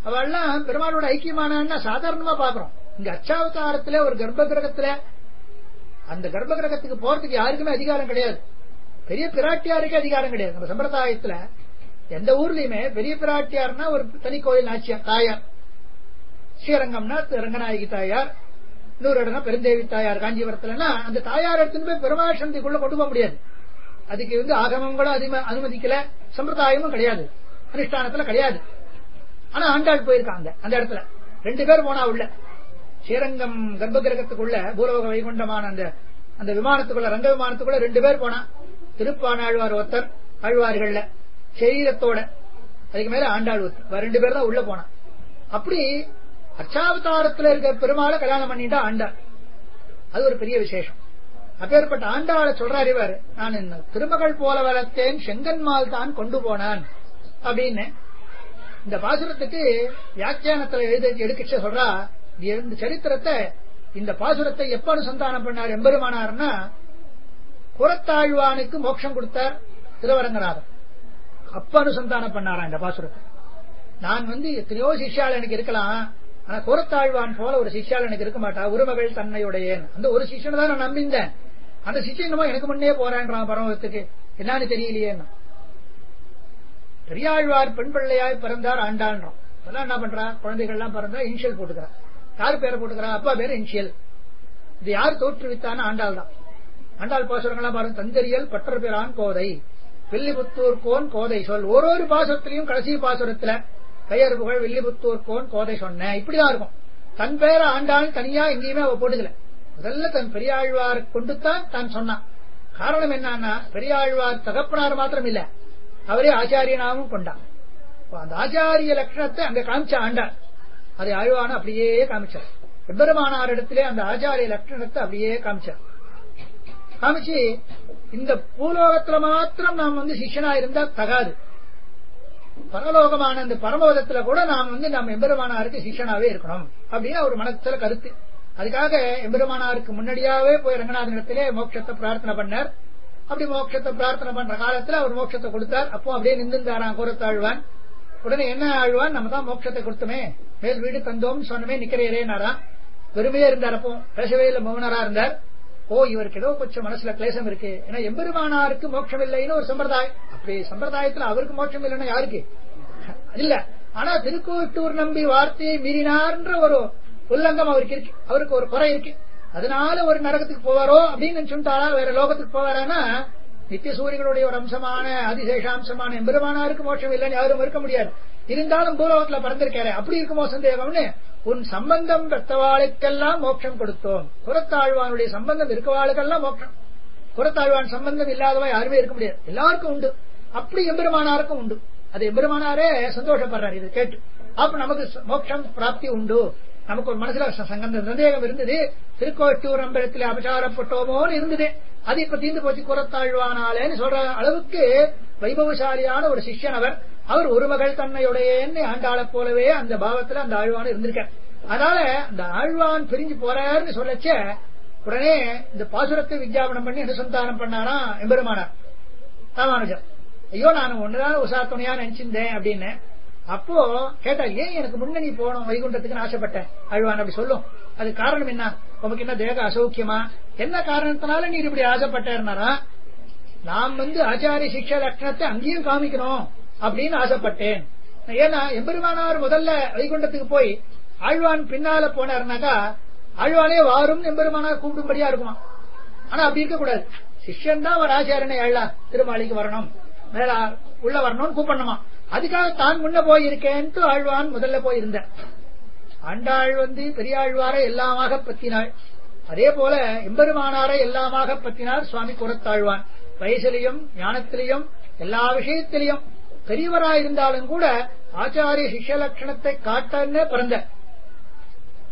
அவெல்லாம் பெருமாளோட ஐக்கியமானான்னா சாதாரணமா பாக்குறோம். இங்க அச்சாவதாரத்துல ஒரு கர்ப்ப கிரகத்துல அந்த கர்ப்ப கிரகத்துக்கு போறதுக்கு யாருக்குமே அதிகாரம் கிடையாது. பெரிய பிராட்டியாருக்கே அதிகாரம் கிடையாது. நம்ம சம்பிரதாயத்துல எந்த ஊர்லயுமே பெரிய பிராட்டியார்னா ஒரு தனி கோயில் நாச்சியார் தாயார். ஸ்ரீரங்கம்னா ரங்கநாயகி தாயார் இன்னொரு இடம்னா பெருந்தேவி தாயார். காஞ்சிபுரத்துலன்னா அந்த தாயார் எடுத்துன்னு போய் பெருமாள் சந்திக்குள்ள கொண்டு போக முடியாது. அதுக்கு வந்து ஆகமங்களும் அனுமதிக்கல சம்பிரதாயமும் கிடையாது. அனுஷ்டானத்துல கிடையாது. ஆனா ஆண்டாள் போயிருக்காங்க அந்த இடத்துல. ரெண்டு பேர் போனா உள்ள. ஸ்ரீரங்கம் கர்ப்ப கிரகத்துக்குள்ள பூலோக வைகுண்டமான அந்த அந்த விமானத்துக்குள்ள ரங்க விமானத்துக்குள்ள ரெண்டு பேர் போனா. திருப்பானாழ்வார் ஒருத்தர் ஆழ்வார்கள்ல. சரீரத்தோட. அதுக்கு மேல ஆண்டாள் ஒருத்தர். ரெண்டு பேர் தான் உள்ள போனா. அப்படி அச்சாவதாரத்துல இருக்க பெருமாளை கல்யாணம் பண்ணிட்டா ஆண்டாள். அது ஒரு பெரிய விசேஷம். அப்பேற்பட்ட ஆண்டாள சொல்றாரு இவர். நான் என்ன திருமகள் போல வளர்த்தேன் செங்கன்மால் தான் கொண்டு போனான் அப்படின்னு. இந்த பாசுரத்துக்கு வியாக்கியானத்துல எழுத எடுக்க சொல்றா இந்த சரித்திரத்தை இந்த பாசுரத்தை எப்ப அனுசந்தானம் பண்ணார் எம்பெருமானார்னா புறத்தாழ்வானுக்கு மோட்சம் கொடுத்தார் திருவரங்கநாதன் அப்ப அனுசந்தானம் பண்ணாரா இந்த பாசுரத்தை. நான் வந்து எத்தனையோ சிஷ்யால் எனக்கு இருக்கலாம் ஆனா குரத்தாழ்வான் போல ஒரு சிஷ்யால் எனக்கு இருக்க மாட்டா உரிமகள் தன்னையுடைய அந்த ஒரு சிஷ்யனை தான் நான் நம்பிந்தேன். அந்த சிஷ்யன் என்னமோ எனக்கு முன்னே போறான்றான் பரமத்துக்கு என்னன்னு தெரியலையே பெரியாழ்வார் பெண் பிள்ளையாய் பிறந்தார் ஆண்டான்றான். அதெல்லாம் என்ன பண்றா? குழந்தைகள் எல்லாம் பிறந்தா இனிஷியல் போட்டுக்கிறான் யார் பேரை போட்டுக்கிறா? அப்பா பேர் இனிஷியல் இது யார் தோற்றுவித்தான ஆண்டாள் தான். ஆண்டாள் பாசுரங்கள்லாம் பாருங்க. தந்தரியல் பற்றர் பேரான் கோதை. வில்லிபுத்தூர் கோன் கோதை சொல். ஒரு ஒரு பாசுரத்திலையும் கடைசி பாசுரத்துல பெயர் புகழ் வில்லிபுத்தூர் கோன் கோதை சொன்னேன். இப்படிதான் இருக்கும். தன் பேரை ஆண்டாள் தனியா எங்கேயுமே அவ போட்டுக்கல. முதல்ல தன் பெரியாழ்வார் கொண்டுத்தான் தான் சொன்னான். காரணம் என்னன்னா பெரியாழ்வார் தகப்பனார் மாத்திரம் இல்ல அவரே ஆச்சாரியனாவும் கொண்டான். அந்த ஆச்சாரிய லட்சணத்தை அங்க காமிச்ச ஆண்டார். அதை ஆழ்வான அப்படியே காமிச்சார். எம்பெருமானார் இடத்திலே அந்த ஆச்சாரிய லட்சணத்தை அப்படியே காமிச்சார். காமிச்சு இந்த பூலோகத்துல மாத்திரம் நாம் வந்து சிஷ்யனா இருந்தா தகாது. பரலோகமான இந்த பரமோதத்துல கூட நாம் வந்து நம்ம எம்பெருமானாருக்கு சிஷ்யனாவே இருக்கணும். அப்படின்னு அவர் மனத்துல கருத்து. அதுக்காக எம்பெருமானாருக்கு முன்னாடியாவே போய் ரங்கநாதனிடத்திலே மோட்சத்தை பிரார்த்தனை பண்ணார். அப்படி மோட்சத்தை பிரார்த்தனை பண்ற காலத்துல அவர் மோட்சத்தை கொடுத்தார். அப்போ அப்படியே நின்றுந்தாராம் கோரத்தாழ்வான். உடனே என்ன ஆழ்வான்? நம்ம தான் மோட்சத்தை கொடுத்தோமே. மேல் வீடு தந்தோம் சொன்னமே நிக்கிறேனாராம் வெறுமையே இருந்தார் அப்போ. பேசவே இல்ல மௌனரா இருந்தார். ஓ இவருக்கு ஏதோ கொஞ்சம் மனசுல கிளேசம் இருக்கு. ஏன்னா எம்பெருமானாருக்கு மோட்சம் இல்லைன்னு ஒரு சம்பிரதாயம். அப்படி சம்பிரதாயத்துல அவருக்கு மோட்சம் இல்லைன்னா யாருக்கு? இல்ல. ஆனா திருக்கோட்டூர் நம்பி வார்த்தையை மீறினார்ன்ற ஒரு உல்லங்கம் அவருக்கு இருக்கு. அவருக்கு ஒரு குறை இருக்கு. அதனால ஒரு நரகத்துக்கு போவாரோ அப்படின்னு சொல்லிட்டாரா? வேற லோகத்துக்கு போவாரானா நித்திய சூரியனுடைய ஒரு அம்சமான அதிசேஷாம்சமான எம்பெருமானாருக்கு மோட்சம் இல்லைன்னு யாரும் இருக்க முடியாது. இருந்தாலும் பூலோகத்துல பறந்திருக்காரு அப்படி இருக்குமோ சந்தேகம்னு? உன் சம்பந்தம் பெற்றவாளுக்கெல்லாம் மோட்சம் கொடுத்தோம். புறத்தாழ்வானுடைய சம்பந்தம் இருக்கவாளுக்கெல்லாம் மோட்சம். புறத்தாழ்வான் சம்பந்தம் இல்லாதவா யாருமே இருக்க முடியாது. எல்லாருக்கும் உண்டு. அப்படி எம்பெருமானாருக்கும் உண்டு. அது எம்பெருமானாரே சந்தோஷப்படுறாரு இது கேட்டு. அப்ப நமக்கு மோட்சம் பிராப்தி உண்டு. நமக்கு ஒரு மனசுல சங்கந்த சந்தேகம் இருந்தது. திருக்கோட்டூர் அம்பலத்தில் அபசாரப்பட்டோமோன்னு இருந்தது. அது இப்ப தீர்ந்து போச்சு. குரத்தாழ்வானாலேன்னு சொல்ற அளவுக்கு வைபவசாலியான ஒரு சிஷ்யன் அவர் அவர் ஒரு மகள் தன்னையுடையன்னு ஆண்டாள போலவே அந்த பாவத்துல அந்த ஆழ்வான் இருந்திருக்கார். அதனால அந்த ஆழ்வான் பிரிஞ்சு போறாருன்னு சொல்லச்ச உடனே இந்த பாசுரத்தை விஜயாபனம் பண்ணி அனுசந்தானம் பண்ணாரா? எம்பெருமானார். ராமானுஜர். ஐயோ நான் ஒண்ணுதான் உசா துணையா நினைச்சிருந்தேன் அப்படின்னு அப்போ கேட்டா ஏன் எனக்கு முன்ன நீ போகணும்? வைகுண்டத்துக்கு ஆசைப்பட்டேன். அழுவான் அப்படி சொல்லும். அது காரணம் என்ன? உமக்கு என்ன தேக அசௌக்கியமா? என்ன காரணத்தினால நீ இப்படி ஆசைப்பட்டேன்னா நாம் வந்து ஆச்சாரிய சிக்ஷா லட்சணத்தை அங்கேயும் காமிக்கணும் அப்படின்னு ஆசைப்பட்டேன். ஏன்னா எம்பெருமானார் முதல்ல வைகுண்டத்துக்கு போய் ஆழ்வான் பின்னால போனார்னாக்கா ஆழ்வானே வாரும் எம்பெருமானார் கூப்பிடும்படியா இருக்குமா ஆனா அப்படி இருக்கக்கூடாது. சிஷ்யன் தான் ஒரு ஆச்சாரனை ஏழா திருமாளிக்கு வரணும். மேல உள்ள வரணும்னு கூப்பிடணுமா அதுக்காக தான் முன்ன போயிருக்கேன்ட்டு ஆழ்வான் முதல்ல போயிருந்த. ஆண்டாள் வந்து பெரியாழ்வாரை எல்லாமாக பத்தினாள். அதே போல எம்பெருமானாரை எல்லாமாக பத்தினார் சுவாமி குரத்தாழ்வான். வயசிலையும் ஞானத்திலையும் எல்லா விஷயத்திலையும் பெரியவராயிருந்தாலும் கூட ஆச்சாரிய சிஷ்ய லட்சணத்தை காட்டன்னே பிறந்த.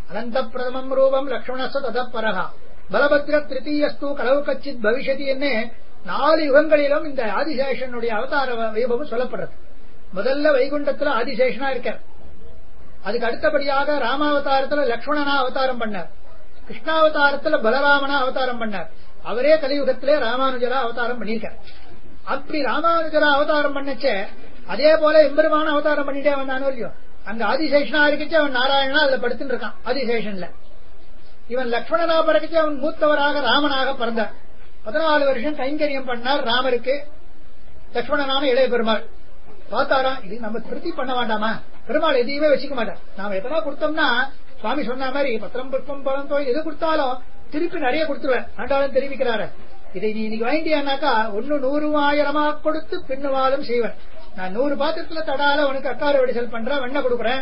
அனந்த பிரதமம் ரூபம் லக்ஷ்மணச ததப்பரகா. பலபத்ர திருத்தீயஸ்து களவு கச்சித் பவிஷதி என்ன. நாலு யுகங்களிலும் இந்த ஆதிசேஷனுடைய அவதார வைபவம் சொல்லப்படுறது. முதல்ல வைகுண்டத்துல ஆதிசேஷனா இருக்கார். அதுக்கு அடுத்தபடியாக ராமாவதாரத்துல லக்ஷ்மணனா அவதாரம் பண்ணார். கிருஷ்ணாவதாரத்துல பலராமனா அவதாரம் பண்ணார். அவரே கலியுகத்திலே ராமானுஜரா அவதாரம் பண்ணியிருக்கார். அப்படி ராமானுஜரா அவதாரம் பண்ணச்சே அதே போல எம்பெருமான அவதாரம் பண்ணிட்டே வந்தானோ இல்லையோ அங்க ஆதிசேஷனா இருக்கச்சு அவன் நாராயணனா அதுல படுத்துட்டு இருக்கான் ஆதிசேஷன்ல. இவன் லக்ஷ்மணனா பிறகுச்சு அவன் மூத்தவராக ராமனாக பிறந்தார். பதினாலு வருஷம் கைங்கரியம் பண்ணார் ராமருக்கு. லக்ஷ்மணனான இளைய பெருமாள் பார்த்தாரா? இது நம்ம திருப்தி பண்ண வேண்டாமா? பெருமாள் எதையுமே வச்சுக்க மாட்டார். நாம எத்தனா கொடுத்தோம்னா சுவாமி சொன்ன மாதிரி பத்திரம் புஷ்பம் பழம் தோய் எது கொடுத்தாலும் திருப்பி நிறைய கொடுத்துருவேன். ஆண்டாலும் தெரிவிக்கிறாரு. இதை நீ இன்னைக்கு வாங்கிட்டியானாக்கா ஒன்னு நூறு ஆயிரமா கொடுத்து பின்னுவாலும் செய்வேன். நான் நூறு பாத்திரத்துல தடால உனக்கு அக்கார வடிசல் பண்றேன் வெண்ணெய் கொடுக்குறேன்.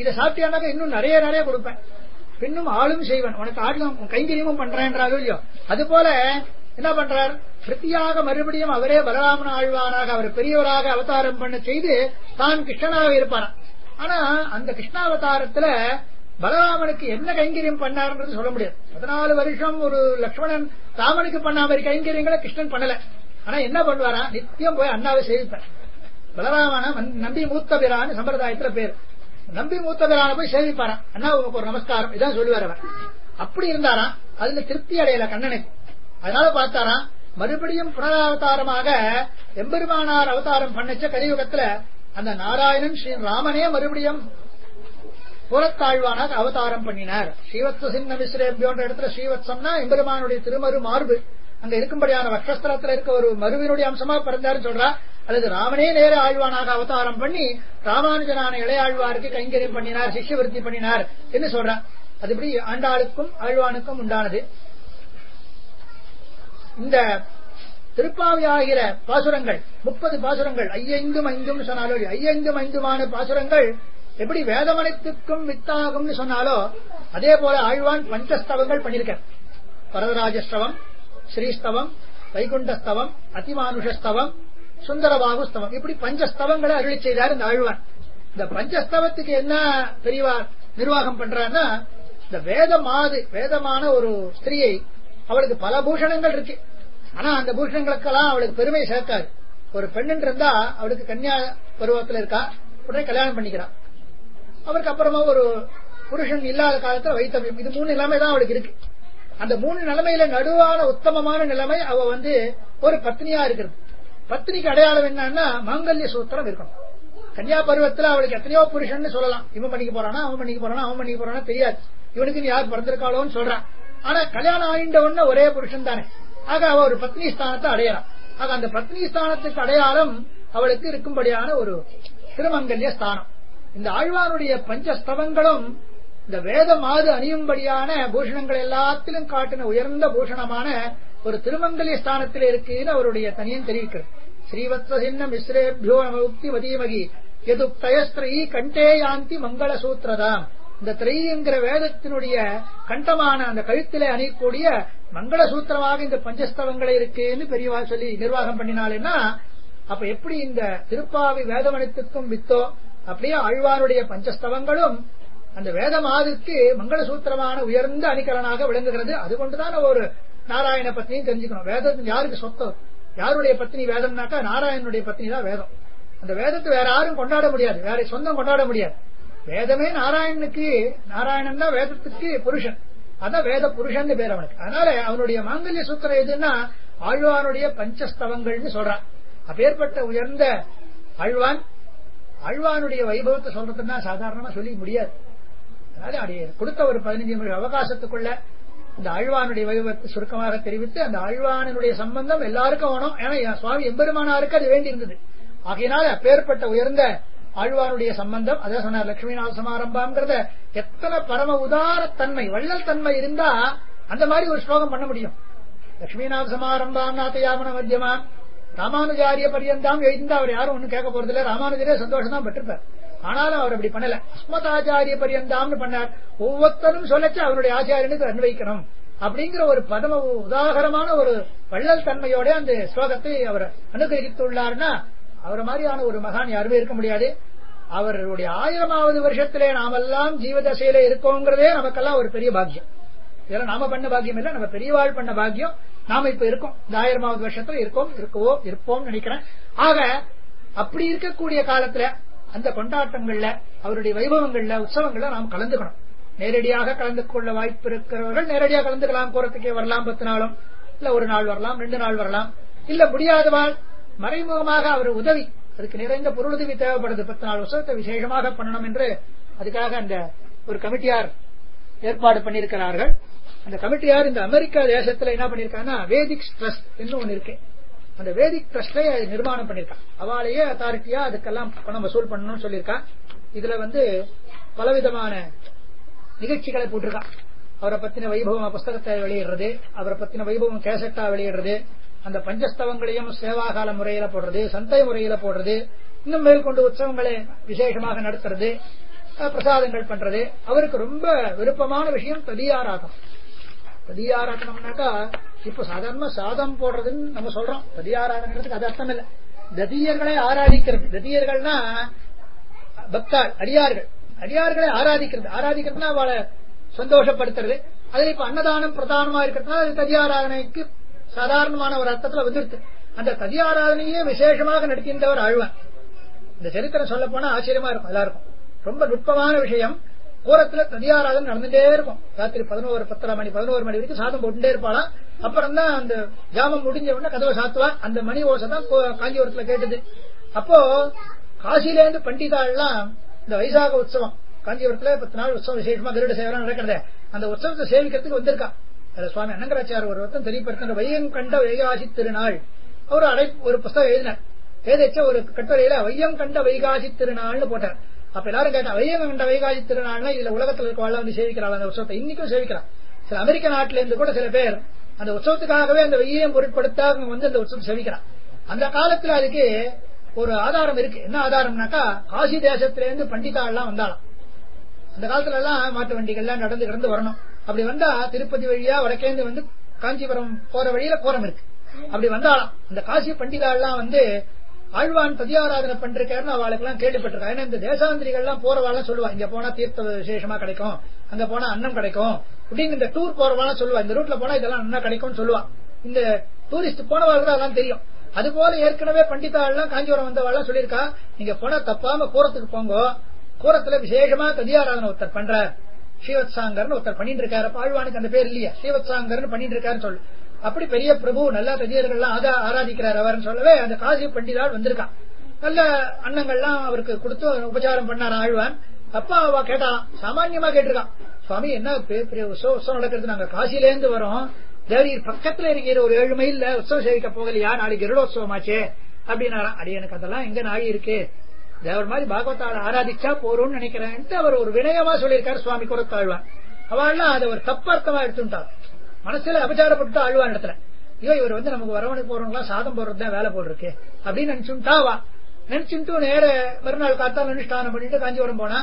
இதை சாப்பிட்டியானாக்கா இன்னும் நிறைய நிறைய கொடுப்பேன். பின்னும் ஆளும் செய்வன். உனக்கு ஆடலும் கைங்கரியமும் பண்றேன்றாலும் இல்லையோ. அது போல என்ன பண்றார்? பிரித்தியாக மறுபடியும் அவரே பலராமன் ஆழ்வானாக அவர் பெரியவராக அவதாரம் பண்ண செய்து தான் கிருஷ்ணனாக இருப்பாராம் ஆனா அந்த கிருஷ்ணாவதாரத்துல பலராமனுக்கு என்ன கைங்கரியம் பண்ணார்ன்றது சொல்ல முடியாது. பதினாலு வருஷம் ஒரு லக்ஷ்மணன் ராமனுக்கு பண்ண மாதிரி கைங்கரியங்களை கிருஷ்ணன் பண்ணல. ஆனா என்ன பண்ணுவாரா? நித்தியம் போய் அண்ணாவை சேவிப்பார். பலராமன நம்பி மூத்தபிரான்னு சம்பிரதாயத்துல பேர். நம்பி மூத்தபிரான போய் சேவிப்பாராம். அண்ணா உங்களுக்கு ஒரு நமஸ்காரம். இதான் சொல்லுவார் அவர். அப்படி இருந்தாராம். அதுல திருப்தி அடையல கண்ணனுக்கு. அதனால பார்த்தாராம் மறுபடியும் புனராவதாரமாக எம்பெருமானார் அவதாரம் பண்ணச்ச கலியுகத்துல அந்த நாராயணன் ஸ்ரீ ராமனே மறுபடியும் புறத்தாழ்வானாக அவதாரம் பண்ணினார். ஸ்ரீவத்ஸ சின்ன மிஸ்ரேபியோன்ற இடத்துல ஸ்ரீவத்சம்னா எம்பெருமானுடைய திருமரு மார்பு. அங்க இருக்கும்படியான வக்ஷஸ்திரத்துல இருக்க ஒரு மருவினுடைய அம்சமா பிறந்தாருன்னு சொல்றா. அல்லது ராமனே நேர ஆழ்வானாக அவதாரம் பண்ணி ராமானுஜனான இளையாழ்வாருக்கு கைங்கரியம் பண்ணினார் சிஷ்யவருத்தி பண்ணினார் என்று சொல்றான் அதுபடி ஆண்டாளுக்கும் ஆழ்வானுக்கும் உண்டானது. இந்த திருப்பாவி ஆகிற பாசுரங்கள் முப்பது பாசுரங்கள் ஐயைந்தும் ஐந்தும் சொன்னாலோ ஐயைந்தும் ஐந்துமான பாசுரங்கள் எப்படி வேதமனைத்துக்கும் வித்தாகும்னு சொன்னாலோ அதே போல ஆழ்வான் பஞ்சஸ்தவங்கள் பண்ணியிருக்கார். பரதராஜஸ்தவம் ஸ்ரீஸ்தவம் வைகுண்டஸ்தவம் அதிமானுஷஸ்தவம் சுந்தரபாகு ஸ்தவம் இப்படி பஞ்சஸ்தவங்களை அருளி செய்தார் இந்த ஆழ்வான். இந்த பஞ்சஸ்தவத்துக்கு என்ன பெரியவா நிர்வாகம் பண்றான்னா இந்த வேதமாது வேதமான ஒரு ஸ்திரீயை அவளுக்கு பல பூஷணங்கள் இருக்கு. ஆனா அந்த பூஷணங்களுக்கெல்லாம் அவளுக்கு பெருமை சேர்க்காது. ஒரு பெண்ணு இருந்தா அவளுக்கு கன்னியா பருவத்துல இருக்கா உடனே கல்யாணம் பண்ணிக்கிறான் அவருக்கு அப்புறமா ஒரு புருஷன் இல்லாத காலத்துல வைத்தவியம் இது மூணு நிலைமை தான் அவளுக்கு இருக்கு. அந்த மூணு நிலைமையில நடுவான உத்தமமான நிலைமை அவ வந்து ஒரு பத்னியா இருக்கிறது. பத்னிக்கு அடையாளம் என்னன்னா மாங்கல்ய சூத்திரம் இருக்கணும். கன்னியா பருவத்துல அவளுக்கு எத்தனையோ புருஷன் சொல்லலாம். இவன் பண்ணிக்க போறானா அவன் பண்ணிக்க போறானா அவன் பண்ணிக்க போறானா தெரியாது. இவனுக்கு யார் பிறந்திருக்காளோன்னு சொல்றான். ஆனா கல்யாணம் ஆகின்ற உடனே ஒரே புருஷன் தானே. ஆக அவ ஒரு பத்னி ஸ்தானத்தை அடையலாம். ஆக அந்த பத்னி ஸ்தானத்துக்கு அடையாளம் அவளுக்கு இருக்கும்படியான ஒரு திருமங்கல்ய ஸ்தானம். இந்த ஆழ்வாருடைய பஞ்சஸ்தவங்களும் இந்த வேதம் ஆறு அணியும்படியான பூஷணங்கள் எல்லாத்திலும் காட்டின உயர்ந்த பூஷணமான ஒரு திருமங்கலிய ஸ்தானத்தில் இருக்குன்னு அவருடைய தனியன் தெரிவிக்கிறது. ஸ்ரீவத்வசின்ன மிஸ்ரேபியோ நம உக்தி வதீமகி எதுக்தயஸ்திரீ கண்டே யாந்தி மங்கள சூத்திரதாம். இந்த திரைங்கிற வேதத்தினுடைய கண்டமான அந்த கழுத்திலே அணியக்கூடிய மங்கள சூத்திரமாக இந்த பஞ்சஸ்தவங்கள் இருக்குன்னு பெரியவா சொல்லி நிர்வாகம் பண்ணினாலேன்னா அப்ப எப்படி இந்த திருப்பாவி வேதமனத்துக்கும் வித்தோ அப்படியே ஆழ்வாருடைய பஞ்சஸ்தவங்களும் அந்த வேதமாதுக்கு மங்கள சூத்திரமான உயர்ந்த அணிகலனாக விளங்குகிறது. அது கொண்டுதான் ஒரு நாராயண பத்னியும் தெரிஞ்சுக்கணும். வேதம் யாருக்கு சொத்தம்? யாருடைய பத்னி வேதம்னாக்கா நாராயணனுடைய பத்னி தான் வேதம். அந்த வேதத்தை வேற யாரும் கொண்டாட முடியாது. வேற சொந்தம் கொண்டாட முடியாது. வேதமே நாராயணனுக்கு நாராயணன் தான் வேதத்துக்கு புருஷன். அதான் வேத புருஷன் பேர் அவனுக்கு. அதனால அவனுடைய மாங்கல்ய சூத்திரம் எதுன்னா ஆழ்வானுடைய பஞ்சஸ்தவங்கள்னு சொல்றான். அப்பேற்பட்ட உயர்ந்த ஆழ்வான் ஆழ்வானுடைய வைபவத்தை சொல்றதுன்னா சாதாரணமா சொல்லி முடியாது. அதனால அடைய கொடுத்த ஒரு பதினஞ்சு நிமிஷம் அவகாசத்துக்குள்ள இந்த ஆழ்வானுடைய வைபவத்தை சுருக்கமாக தெரிவித்து அந்த ஆழ்வானுடைய சம்பந்தம் எல்லாருக்கும் வேணும். ஏன்னா சுவாமி எம்பெருமானாருக்கு அது வேண்டி இருந்தது ஆகையினால அப்பேற்பட்ட உயர்ந்த ஆழ்வாருடைய சம்பந்தம். அதான் சொன்னார் லட்சுமிநாத சமாரம்பாங்கிறத எத்தனை பரம உதாரத்தன்மை வள்ளல் தன்மை இருந்தா அந்த மாதிரி ஒரு ஸ்லோகம் பண்ண முடியும். லட்சுமிநாத சமாரம்பாம் நாத்தயாமன மத்தியமா? ராமானுஜாரிய பரியந்தாம் எழுந்தா அவர் யாரும் ஒன்னும் கேட்க போறது இல்ல ராமானுஜரே சந்தோஷம் தான் பெற்றிருப்பார். ஆனாலும் அவர் அப்படி பண்ணல. அஸ்மதாச்சாரிய பரியந்தாம்னு பண்ணார். ஒவ்வொருத்தரும் சொல்லச்சு அவருடைய ஆச்சாரியனுக்கு அன்வைக்கணும் அப்படிங்கிற ஒரு பதம உதாகரமான ஒரு வள்ளல் தன்மையோட அந்த ஸ்லோகத்தை அவர் அனுகிரகித்துள்ளார்னா அவரை மாதிரியான ஒரு மகான் யாருமே இருக்க முடியாது. அவருடைய ஆயிரமாவது வருஷத்திலே நாமெல்லாம் ஜீவதசையில இருக்கோங்கிறதே நமக்கெல்லாம் ஒரு பெரிய பாக்கியம். இதெல்லாம் நாம பண்ண பாக்கியம் இல்ல நம்ம பெரியவாள் பண்ண பாக்கியம். நாம இப்ப இருக்கோம். இந்த ஆயிரமாவது வருஷத்துல இருக்கோம் இருக்கவோ இருப்போம் நினைக்கிறேன். ஆக அப்படி இருக்கக்கூடிய காலத்துல அந்த கொண்டாட்டங்கள்ல அவருடைய வைபவங்கள்ல உற்சவங்கள்ல நாம் கலந்துக்கணும். நேரடியாக கலந்து கொள்ள வாய்ப்பு இருக்கிறவர்கள் நேரடியாக கலந்துக்கலாம். போறதுக்கே வரலாம் பத்து நாளும். இல்ல ஒரு நாள் வரலாம் ரெண்டு நாள் வரலாம். இல்ல முடியாதவாள் மறைமுகமாக அவர் உதவி அதுக்கு நிறைந்த பொருளுதவி தேவைப்படுது. பத்து நாள் வருஷத்தை விசேஷமாக பண்ணணும் என்று அதுக்காக அந்த ஒரு கமிட்டியார் ஏற்பாடு பண்ணியிருக்கிறார்கள். அந்த கமிட்டியார் இந்த அமெரிக்கா தேசத்துல என்ன பண்ணிருக்காங்கன்னா வேதிக் ட்ரஸ்ட் என்று ஒன்னு இருக்கு. அந்த வேதிக் ட்ரஸ்டை நிர்மாணம் பண்ணிருக்கான் அவளையே அத்தாரிட்டியா அதுக்கெல்லாம் பணம் வசூல் பண்ணணும்னு சொல்லியிருக்கான். இதுல வந்து பலவிதமான நிகழ்ச்சிகளை போட்டிருக்கான். அவரை பத்தின வைபவம் புஸ்தகத்தை வெளியிடுறது அவரை பத்தின வைபவம் கேசட்டா வெளியிடுறது அந்த பஞ்சஸ்தவங்களையும் சேவாகால முறையில போடுறது சந்தை முறையில போடுறது இன்னும் மேற்கொண்டு உற்சவங்களை விசேஷமாக நடத்துறது பிரசாதங்கள் பண்றது அவருக்கு ரொம்ப விருப்பமான விஷயம் ததியாராகம் ததியாராதனம்னாக்கா இப்ப சாதாரண சாதம் போடுறதுன்னு நம்ம சொல்றோம். ததியாராகனத்துக்கு அது அர்த்தம் இல்ல. ததியர்களை ஆராதிக்கிறது. ததியர்கள்னா பக்தாள் அடியார்கள். அடியார்களை ஆராதிக்கிறது. ஆராதிக்கிறதுனா அவளை சந்தோஷப்படுத்துறது. அதுல இப்ப அன்னதானம் பிரதானமா இருக்கிறதுனால அது ததியாராதனைக்கு சாதாரணமான ஒரு அர்த்தத்துல வந்துருது அந்த ததியாராதனையே விசேஷமாக நடத்தின்றவர் ஆழ்வார். இந்த சரித்திரம் சொல்ல போனா ஆச்சரியமா இருக்கும் எல்லாருக்கும் ரொம்ப நுட்பமான விஷயம். கூரத்துல ததியாராதனை நடந்துட்டே இருக்கும். ராத்திரி பதினோரு பத்தரை மணி பதினோரு மணி வரைக்கும் சாதம் போட்டுட்டே இருப்பாளா அப்புறம் தான் அந்த ஜாமம் முடிஞ்ச உடனே கதவை சாத்துவா. அந்த மணி ஓசை தான் காஞ்சிபுரத்துல கேட்டது. அப்போ காசில இருந்து பண்டிதாள்லாம் இந்த வைசாக உற்சவம் காஞ்சிபுரத்துல பத்து நாள் உற்சவம் விசேஷமா கருட சேவரம் நடக்கிறத அந்த உற்சவத்தை சேவிக்கிறதுக்கு வந்திருக்கா. அதுல சுவாமி அனங்கராச்சார் ஒருத்தன் வருத்தம் வையம் கண்ட வைகாசி திருநாள். அவர் அடை ஒரு புஸ்தகம் எழுதினார். எழுதிச்ச ஒரு கட்டுரையில வையம் கண்ட வைகாசி திருநாள்னு போட்டார். அப்ப எல்லாரும் கேட்டா வையம் கண்ட வைகாசி திருநாள்னா இதுல உலகத்தில் இருக்கவாள் வந்து சேவிக்கிறாள். அந்த உற்சவத்தை இன்னைக்கும் சேவிக்கிறான் சில அமெரிக்க நாட்டில இருந்து கூட சில பேர் அந்த உற்சவத்துக்காகவே அந்த வெய்யம் பொருட்படுத்த வந்து அந்த உற்சவம் சேவிக்கிறான் அந்த காலத்துல அதுக்கு ஒரு ஆதாரம் இருக்கு. என்ன ஆதாரம்னாக்கா காசி தேசத்திலேருந்து பண்டிதா எல்லாம் வந்தாலும். அந்த காலத்துல எல்லாம் மாட்டு வண்டிகள்லாம் நடந்து கிடந்து வரணும். அப்படி வந்தா திருப்பதி வழியா வடக்கேந்து வந்து காஞ்சிபுரம் போற வழியில கோரம் இருக்கு. அப்படி வந்தாலாம் அந்த காசி பண்டிதா எல்லாம் வந்து ஆழ்வான் பதியாராதனை பண்றேன்னு அவளுக்கு எல்லாம் கேள்விப்பட்டிருக்கா. ஏன்னா இந்த தேசாந்திரிகள்லாம் போறவாள் சொல்லுவா இங்க போனா தீர்த்த விசேஷமா கிடைக்கும். அங்க போனா அன்னம் கிடைக்கும். அப்படின்னு இந்த டூர் போறவாள் சொல்லுவா. இந்த ரூட்ல போனா இதெல்லாம் அண்ணா கிடைக்கும்னு சொல்லுவா. இந்த டூரிஸ்ட் போனவாளுக்கு அதெல்லாம் தெரியும். அது போல ஏற்கனவே பண்டிதாள்லாம் காஞ்சிபுரம் வந்தவாள்லாம் சொல்லியிருக்கா நீங்க போனா தப்பாம கூரத்துக்கு போங்க. கூரத்துல விசேஷமா கதியாராதனை ஒருத்தர் பண்றார். ஸ்ரீவத்சாங்கர்னு ஒருத்தர் பண்ணிட்டு இருக்காரு ஆழ்வானுக்கு அந்த பேர் இல்லையா. ஸ்ரீவத்சாங்கர்னு பண்ணிட்டு இருக்காருன்னு சொல்லு. அப்படி பெரிய பிரபு நல்ல தஜியர்கள்லாம் ஆதா ஆராதிக்கிறார் அவர்னு சொல்லவே அந்த காசி பண்டிதாள் வந்திருக்கான். நல்ல அன்னங்கள்லாம் அவருக்கு கொடுத்து உபச்சாரம் பண்ணார் ஆழ்வான்? அப்பா அவ கேட்டான். சாமான்யமா கேட்டிருக்கான். சுவாமி என்ன பெரிய உற்சவம் உற்சவம் நடக்கிறது? நாங்க காசில இருந்து வரோம். தேவரீர் பக்கத்துல இருக்கிற ஒரு ஏழு மைல்ல உற்சவம் சேவிக்க போகலையா? நாளைக்கு கருடோத்சவம் ஆச்சே அப்படின்னாராம். அடி எனக்கு அதெல்லாம் எங்க நாழி இருக்கு. தேவர் மாதிரி பாகவத்தால ஆராதிச்சா போறோம்னு நினைக்கிறேன்ட்டு அவர் ஒரு வினயமா சொல்லியிருக்காரு சுவாமி குரத்தாழ்வான் அவள்லாம் அதை ஒரு தப்பார்த்தமா எடுத்துட்டார். மனசுல அபச்சாரப்பட்டு ஆழ்வான் இடத்துல. ஐயோ இவர் வந்து நமக்கு வரவணை போறவங்களா சாதம் போடுறது தான் வேலை போடுறக்கு அப்படின்னு நினைச்சுட்டாவா நினைச்சுட்டு நேர மறுநாள் காத்தால் அனுஷ்டானம் பண்ணிட்டு காஞ்சிபுரம் போனா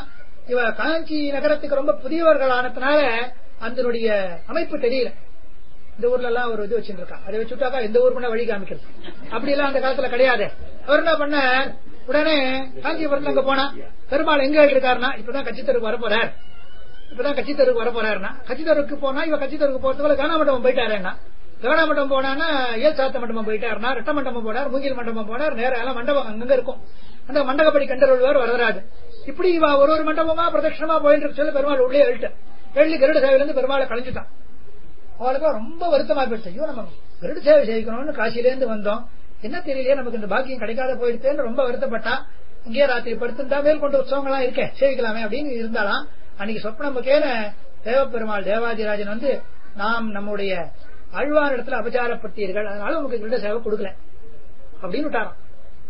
இவ காஞ்சி நகரத்துக்கு ரொம்ப புதியவர்கள் ஆனதுனால அதனுடைய அமைப்பு தெரியல. இந்த ஊர்ல எல்லாம் ஒரு இது வச்சுருக்கான் அதை வச்சுட்டாக்கா எந்த ஊர் பண்ண வழி காமிக்கிறது. அப்படி எல்லாம் அந்த காலத்துல கிடையாது. அவர் என்ன பண்ண உடனே காஞ்சிபுரத்துல அங்க போனா பெருமாள் எங்க இருக்காருன்னா இப்பதான் கட்சி தெருக்கு போறார் இப்பதான் கட்சித்தருக்கு வரப்போறாருன்னா கட்சி கட்சித்தருக்கு போனா இவ கட்சித்தருக்கு போறதுக்குள்ள கானா மண்டபம் போயிட்டாருன்னா. கவனா மண்டபம் போனான்னா ஏல் சாத்த மண்டபம் போயிட்டாருனா ரெட்ட மண்டபம் போனார் மூங்கில் மண்டபம் போனார் நேரம் மண்டபம் அங்கங்க இருக்கும். அந்த மண்டகப்படி கண்டருள்வார் வரதராஜ் இப்படி இவ ஒரு ஒரு மண்டபமா பிரதட்சணமா போயிட்டு சொல்லி பெருமாள் உள்ளே எழுட்டு எழுதி கருட சேவையிலிருந்து பெருமாளை கலைஞ்சுட்டான். அவளுக்கு ரொம்ப வருத்தமா போயிடுச்சு. ஐயோ நம்ம கருட சேவை செய்யணும்னு காசிலேருந்து வந்தோம். என்ன தெரியலையே நமக்கு இந்த பாக்கியம் கிடைக்காத போயிடுச்சேன்னு ரொம்ப வருத்தப்பட்டா இங்கேயே ராத்திரி படுத்திருந்தா மேல் கொண்டு உற்சவங்களாம் இருக்கேன் சேவிக்கலாமே அப்படின்னு இருந்தாலாம் அன்னைக்கு சொப்னமுக்கேன தேவப்பெருமாள் தேவாதிராஜன் வந்து நாம் நம்முடைய அழ்வார் இடத்துல அபச்சாரப்பட்டீர்கள் அதனால உங்களுக்கு கிட்ட சேவை கொடுக்கல அப்படின்னு விட்டாராம்.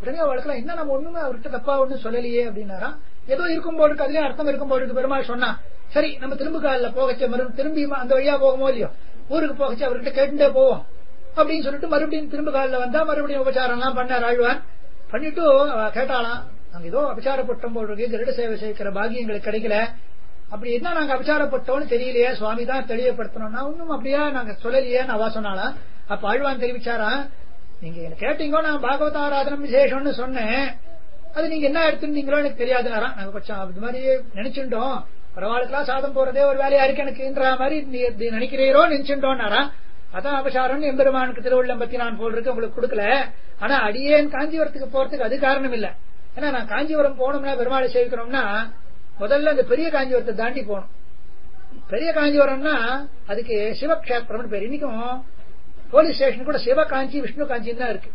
உடனே அவளுக்கு என்ன நம்ம ஒண்ணுமே அவர்கிட்ட தப்பா ஒண்ணும் சொல்லலையே அப்படின்னாரா ஏதோ இருக்கும் போது அதுலயும் அர்த்தம் இருக்கும் போருக்கு பெருமாள் சொன்னா சரி நம்ம திரும்ப காலில் போகச்ச மருந்து திரும்பி அந்த வழியா போகுமோ இல்லையோ? ஊருக்கு போகச்சு அவர்கிட்ட கேட்டுட்டே போவோம். அப்படின்னு சொல்லிட்டு மறுபடியும் திரும்ப காலில் வந்தா மறுபடியும் உபச்சாரம்லாம் பண்ணார் ஆழ்வான் பண்ணிட்டு கேட்டாலாம் நாங்க ஏதோ அபச்சாரப்பட்டோம் போல் இருக்கு கருட சேவை சேர்க்கிற பாகியம் எங்களுக்கு கிடைக்கல. அப்படி என்ன நாங்க அபச்சாரப்பட்டோம்னு தெரியலையே சுவாமி தான் தெளிவுபடுத்தணும்னா ஒன்னும் அப்படியா? நாங்க சொல்லலையேன்னு அவா சொன்னாலாம் அப்ப ஆழ்வான் தெரிவிச்சாரா நீங்க என்ன கேட்டீங்கோ நான் பாகவத ஆராதனம் விசேஷம்னு சொன்னேன். அது நீங்க என்ன எடுத்துருந்தீங்களோ எனக்கு தெரியாதுனாரா நாங்க கொஞ்சம் அது மாதிரி நினைச்சுட்டோம். பரவாயில்ல சாதம் போறதே ஒரு வேலையா இருக்கு எனக்குன்ற மாதிரி நீ நினைக்கிறீரோ நினைச்சுட்டோம்னாரா அதான் அபசாரம் எம்பெருமானுக்கு திருவள்ளம் பத்தி நான் போல் இருக்கு உங்களுக்கு கொடுக்கல. ஆனா அடியேன் காஞ்சிபுரத்துக்கு போறதுக்கு அது காரணம் இல்ல ஏன்னா நான் காஞ்சிபுரம் போனோம்னா பெருமாளை சேவிக்கணும்னா முதல்ல அந்த பெரிய காஞ்சிபுரத்தை தாண்டி போகணும். பெரிய காஞ்சிபுரம்னா அதுக்கு சிவக்ஷேத்திரம்னு பேர். இன்னைக்கும் போலீஸ் ஸ்டேஷன் கூட சிவகாஞ்சி விஷ்ணு காஞ்சின்னு தான் இருக்கு.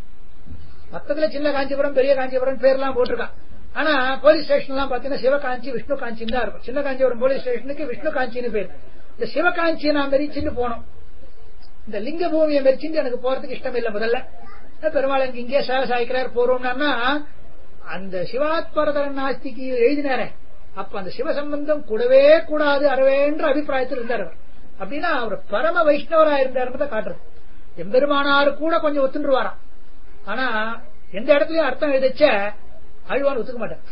மொத்தத்துல சின்ன காஞ்சிபுரம் பெரிய காஞ்சிபுரம் பேர்லாம் போட்டிருக்கான். ஆனா போலீஸ் ஸ்டேஷன் எல்லாம் பாத்தீங்கன்னா சிவகாஞ்சி விஷ்ணு காஞ்சின்னு தான் இருக்கும். சின்ன காஞ்சிபுரம் போலீஸ் ஸ்டேஷனுக்கு விஷ்ணு காஞ்சின்னு பேர். இந்த சிவகாஞ்சியை நான் மெரிச்சுன்னு போனோம். இந்த லிங்க பூமியை மெரிச்சிட்டு எனக்கு போறதுக்கு இஷ்டம் இல்லை முதல்ல பெருமாள் எனக்கு இங்கே சேவை சாய்க்கிறார் போறோம்னா அந்த சிவாத்பரதரன் நாஸ்திக்கு எழுதினாரே. அப்ப அந்த சிவ சம்பந்தம் கூடவே கூடாது அறவேன்ற அபிப்பிராயத்தில் இருந்தார் அவர். அப்படின்னா அவர் பரம வைஷ்ணவரா இருந்தாருன்றத காட்டுறது. எம்பெருமானாரு கூட கொஞ்சம் ஒத்துருவாராம் ஆனா எந்த இடத்துலயும் அர்த்தம் எழுதிச்ச அழுவான் ஒத்துக்க மாட்டார்.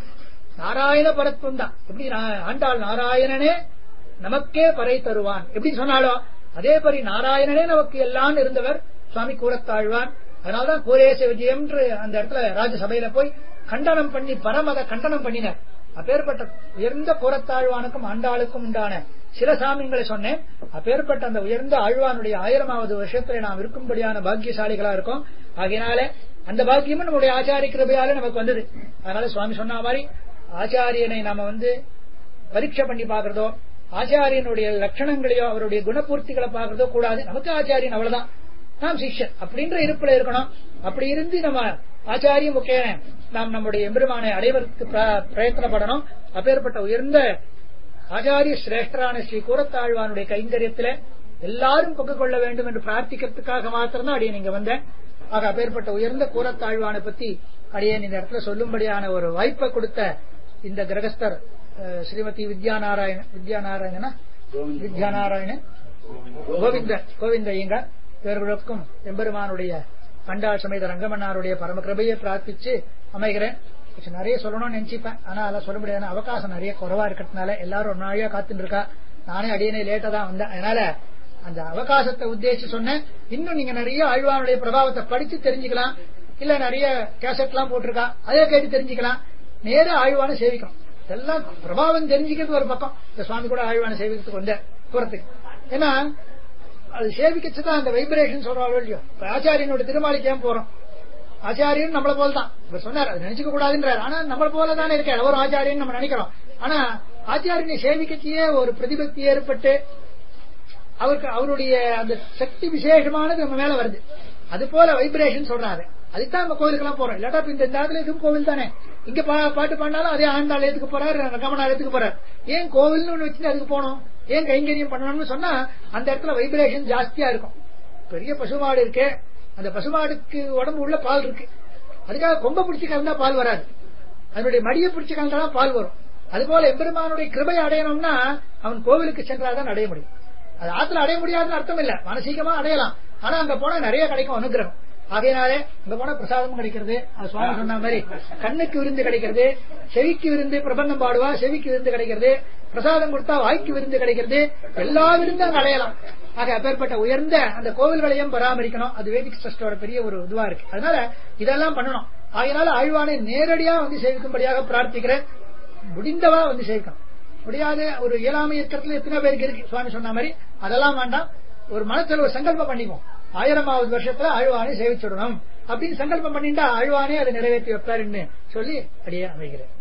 நாராயண பரத்வம் தான் எப்படி ஆண்டாள் நாராயணனே நமக்கே பறை தருவான். எப்படி சொன்னாலும் அதே நாராயணனே நமக்கு எல்லாம் இருந்தவர். சுவாமி கூறத்தாழ்வான். அதனால்தான் கோரேச விஜயம் அந்த இடத்துல ராஜசபையில போய் கண்டனம் பண்ணி பரமத கண்டனம் பண்ணினர். அப்பேற்பட்ட உயர்ந்த கூறத்தாழ்வானுக்கும் ஆண்டாளுக்கும் உண்டான சில சாமியங்களை சொன்னேன். அப்பேற்பட்ட அந்த உயர்ந்த ஆழ்வானுடைய ஆயிரமாவது வருஷத்துல நாம் இருக்கும்படியான பாக்கியசாலிகளா இருக்கும். ஆகையினால அந்த பாக்கியமும் நம்முடைய ஆச்சாரிய கிருபையால நமக்கு வந்தது. அதனால சுவாமி சொன்ன மாதிரி ஆச்சாரியனை நாம வந்து பரீட்சை பண்ணி பாக்குறதோ ஆச்சாரியனுடைய லட்சணங்களையோ அவருடைய குணபூர்த்திகளை பார்க்கறதோ கூடாது. நமக்கு ஆச்சாரியன் அவ்வளவுதான் நாம் சிஷ்யன். அப்படின்ற இருப்புல இருக்கணும். அப்படி இருந்து நம்ம ஆச்சாரியம் முக்கிய நாம் நம்முடைய எம்பெருமானை அடைவதற்கு பிரயத்தனப்படணும். அப்பேற்பட்ட உயர்ந்த ஆச்சாரிய சிரேஷ்டரான ஸ்ரீ கூரத்தாழ்வானுடைய கைங்கரியத்தில எல்லாரும் பங்கு கொள்ள வேண்டும் என்று பிரார்த்திக்கிறதுக்காக மாத்திரம்தான் அடியே நீங்க வந்தேன். ஆக அப்பேற்பட்ட உயர்ந்த கூரத்தாழ்வானை பத்தி அடியே இந்த இடத்துல சொல்லும்படியான ஒரு வாய்ப்பை கொடுத்த இந்த கிரகஸ்தர் ஸ்ரீமதி வித்யாநாராயண வித்யாநாராயணனா வித்யாநாராயணன் கோவிந்த கோவிந்த ஐயங்க இவர்களுக்கும் எம்பெருமானுடைய கண்டாள் சமேத ரங்கமன்னாருடைய பரம கிருபையை பிரார்த்திச்சு அமைகிறேன் கொஞ்சம் நிறைய சொல்லணும்னு நினைச்சுப்பேன் ஆனா அதெல்லாம் சொல்ல முடியாது அவகாசம் நிறைய குறவா இருக்கிறதுனால எல்லாரும் ஒரு நாளையா காத்துட்டு இருக்கா நானே அடியனே லேட்டா தான் வந்தேன் அதனால அந்த அவகாசத்தை உத்தேசிச்சு சொன்னேன் இன்னும் நீங்க நிறைய ஆழ்வானுடைய பிரபாவத்தை படிச்சு தெரிஞ்சுக்கலாம் இல்ல நிறைய கேசட் எல்லாம் போட்டிருக்கா அதே கேட்டு தெரிஞ்சுக்கலாம் நேர ஆழ்வான சேவிக்கணும் எல்லாம் பிரபாவம் தெரிஞ்சுக்கிறது ஒரு பக்கம். இந்த சுவாமி கூட ஆழ்வான சேவிக்கிறதுக்கு வந்த போறதுக்கு ஏன்னா அது சேவிக்கச்சுதான் அந்த வைப்ரேஷன் சொல்றாளோ இல்லையோ. ஆச்சாரியனோட திருமாலிக்கு ஏன் போறோம்? ஆச்சாரியன் நம்மள போல தான் இவர் சொன்னார் அது நினைச்சுக்க கூடாதுன்றார். ஆனா நம்மள போல தானே இருக்கார். அவர் ஆச்சாரியன் நம்ம நினைக்கிறோம். ஆனா ஆச்சாரியனை சேவிக்கச்சியே ஒரு பிரதிபக்தி ஏற்பட்டு அவருக்கு அவருடைய அந்த சக்தி விசேஷமானது நம்ம மேல வருது. அது போல வைப்ரேஷன் சொல்றாரு. அதுதான் நம்ம கோயிலுக்கெல்லாம் போறோம். இல்லாட்டா இந்த இடத்துல இதுவும் கோவில் தானே. இங்க பாட்டு பாடினாலும் அதே ஆண்டாள் எதுக்கு போறாரு? ரங்கமனார் எதுக்கு போறாரு. ஏன் கோவில்னு ஒண்ணு வச்சுட்டு அதுக்கு போனோம் ஏன் கைங்கரியம் பண்ணணும்னு சொன்னா அந்த இடத்துல வைப்ரேஷன் ஜாஸ்தியா இருக்கும். பெரிய பசுமாடு இருக்கு. அந்த பசுமாடுக்கு உடம்பு உள்ள பால் இருக்கு. அதுக்காக கொம்ப பிடிச்சு கலந்தா பால் வராது. அதனுடைய மடியை பிடிச்சு கலந்தாலும் பால் வரும். அதுபோல எம்பெருமானுடைய கிருபை அடையணும்னா அவன் கோவிலுக்கு சென்றாதான் அடைய முடியும். அது ஆத்துல அடைய முடியாதுன்னு அர்த்தம் இல்ல. மானசீகமா அடையலாம். ஆனா அங்க போனா நிறைய கிடைக்கும் அனுகிரகம். ஆகையினாலே இந்த போன பிரசாதமும் கிடைக்கிறது. அது சுவாமி சொன்ன மாதிரி கண்ணுக்கு விருந்து கிடைக்கிறது செவிக்கு விருந்து பிரபந்தம் பாடுவா செவிக்கு விருந்து கிடைக்கிறது பிரசாதம் கொடுத்தா வாய்க்கு விருந்து கிடைக்கிறது எல்லா விருந்தும் அங்க அடையலாம். ஆக அப்பேற்பட்ட உயர்ந்த அந்த கோவில்களையும் பராமரிக்கணும். அது வேதிக் ட்ரஸ்டோட பெரிய ஒரு இதுவா இருக்கு. அதனால இதெல்லாம் பண்ணணும். ஆகையினால ஆழ்வானை நேரடியா வந்து சேவிக்கும்படியாக பிரார்த்திக்கிறேன் முடிந்தவா வந்து சேவிக்கணும். முடியாத ஒரு இயலாமை இருக்கிறதுல எத்தனை பேருக்கு இருக்கு. சுவாமி சொன்ன மாதிரி அதெல்லாம் வேண்டாம். ஒரு மனத்தில் ஒரு சங்கல்பம் பண்ணிப்போம் ஆயிரமாவது வருஷத்துல ஆழ்வானை சேவிச்சுடணும் அப்படின்னு சங்கல்பம் பண்ணிட்டா ஆழ்வானே அதை நிறைவேற்றி வைப்பாருன்னு சொல்லி அப்படியே அமைகிறேன்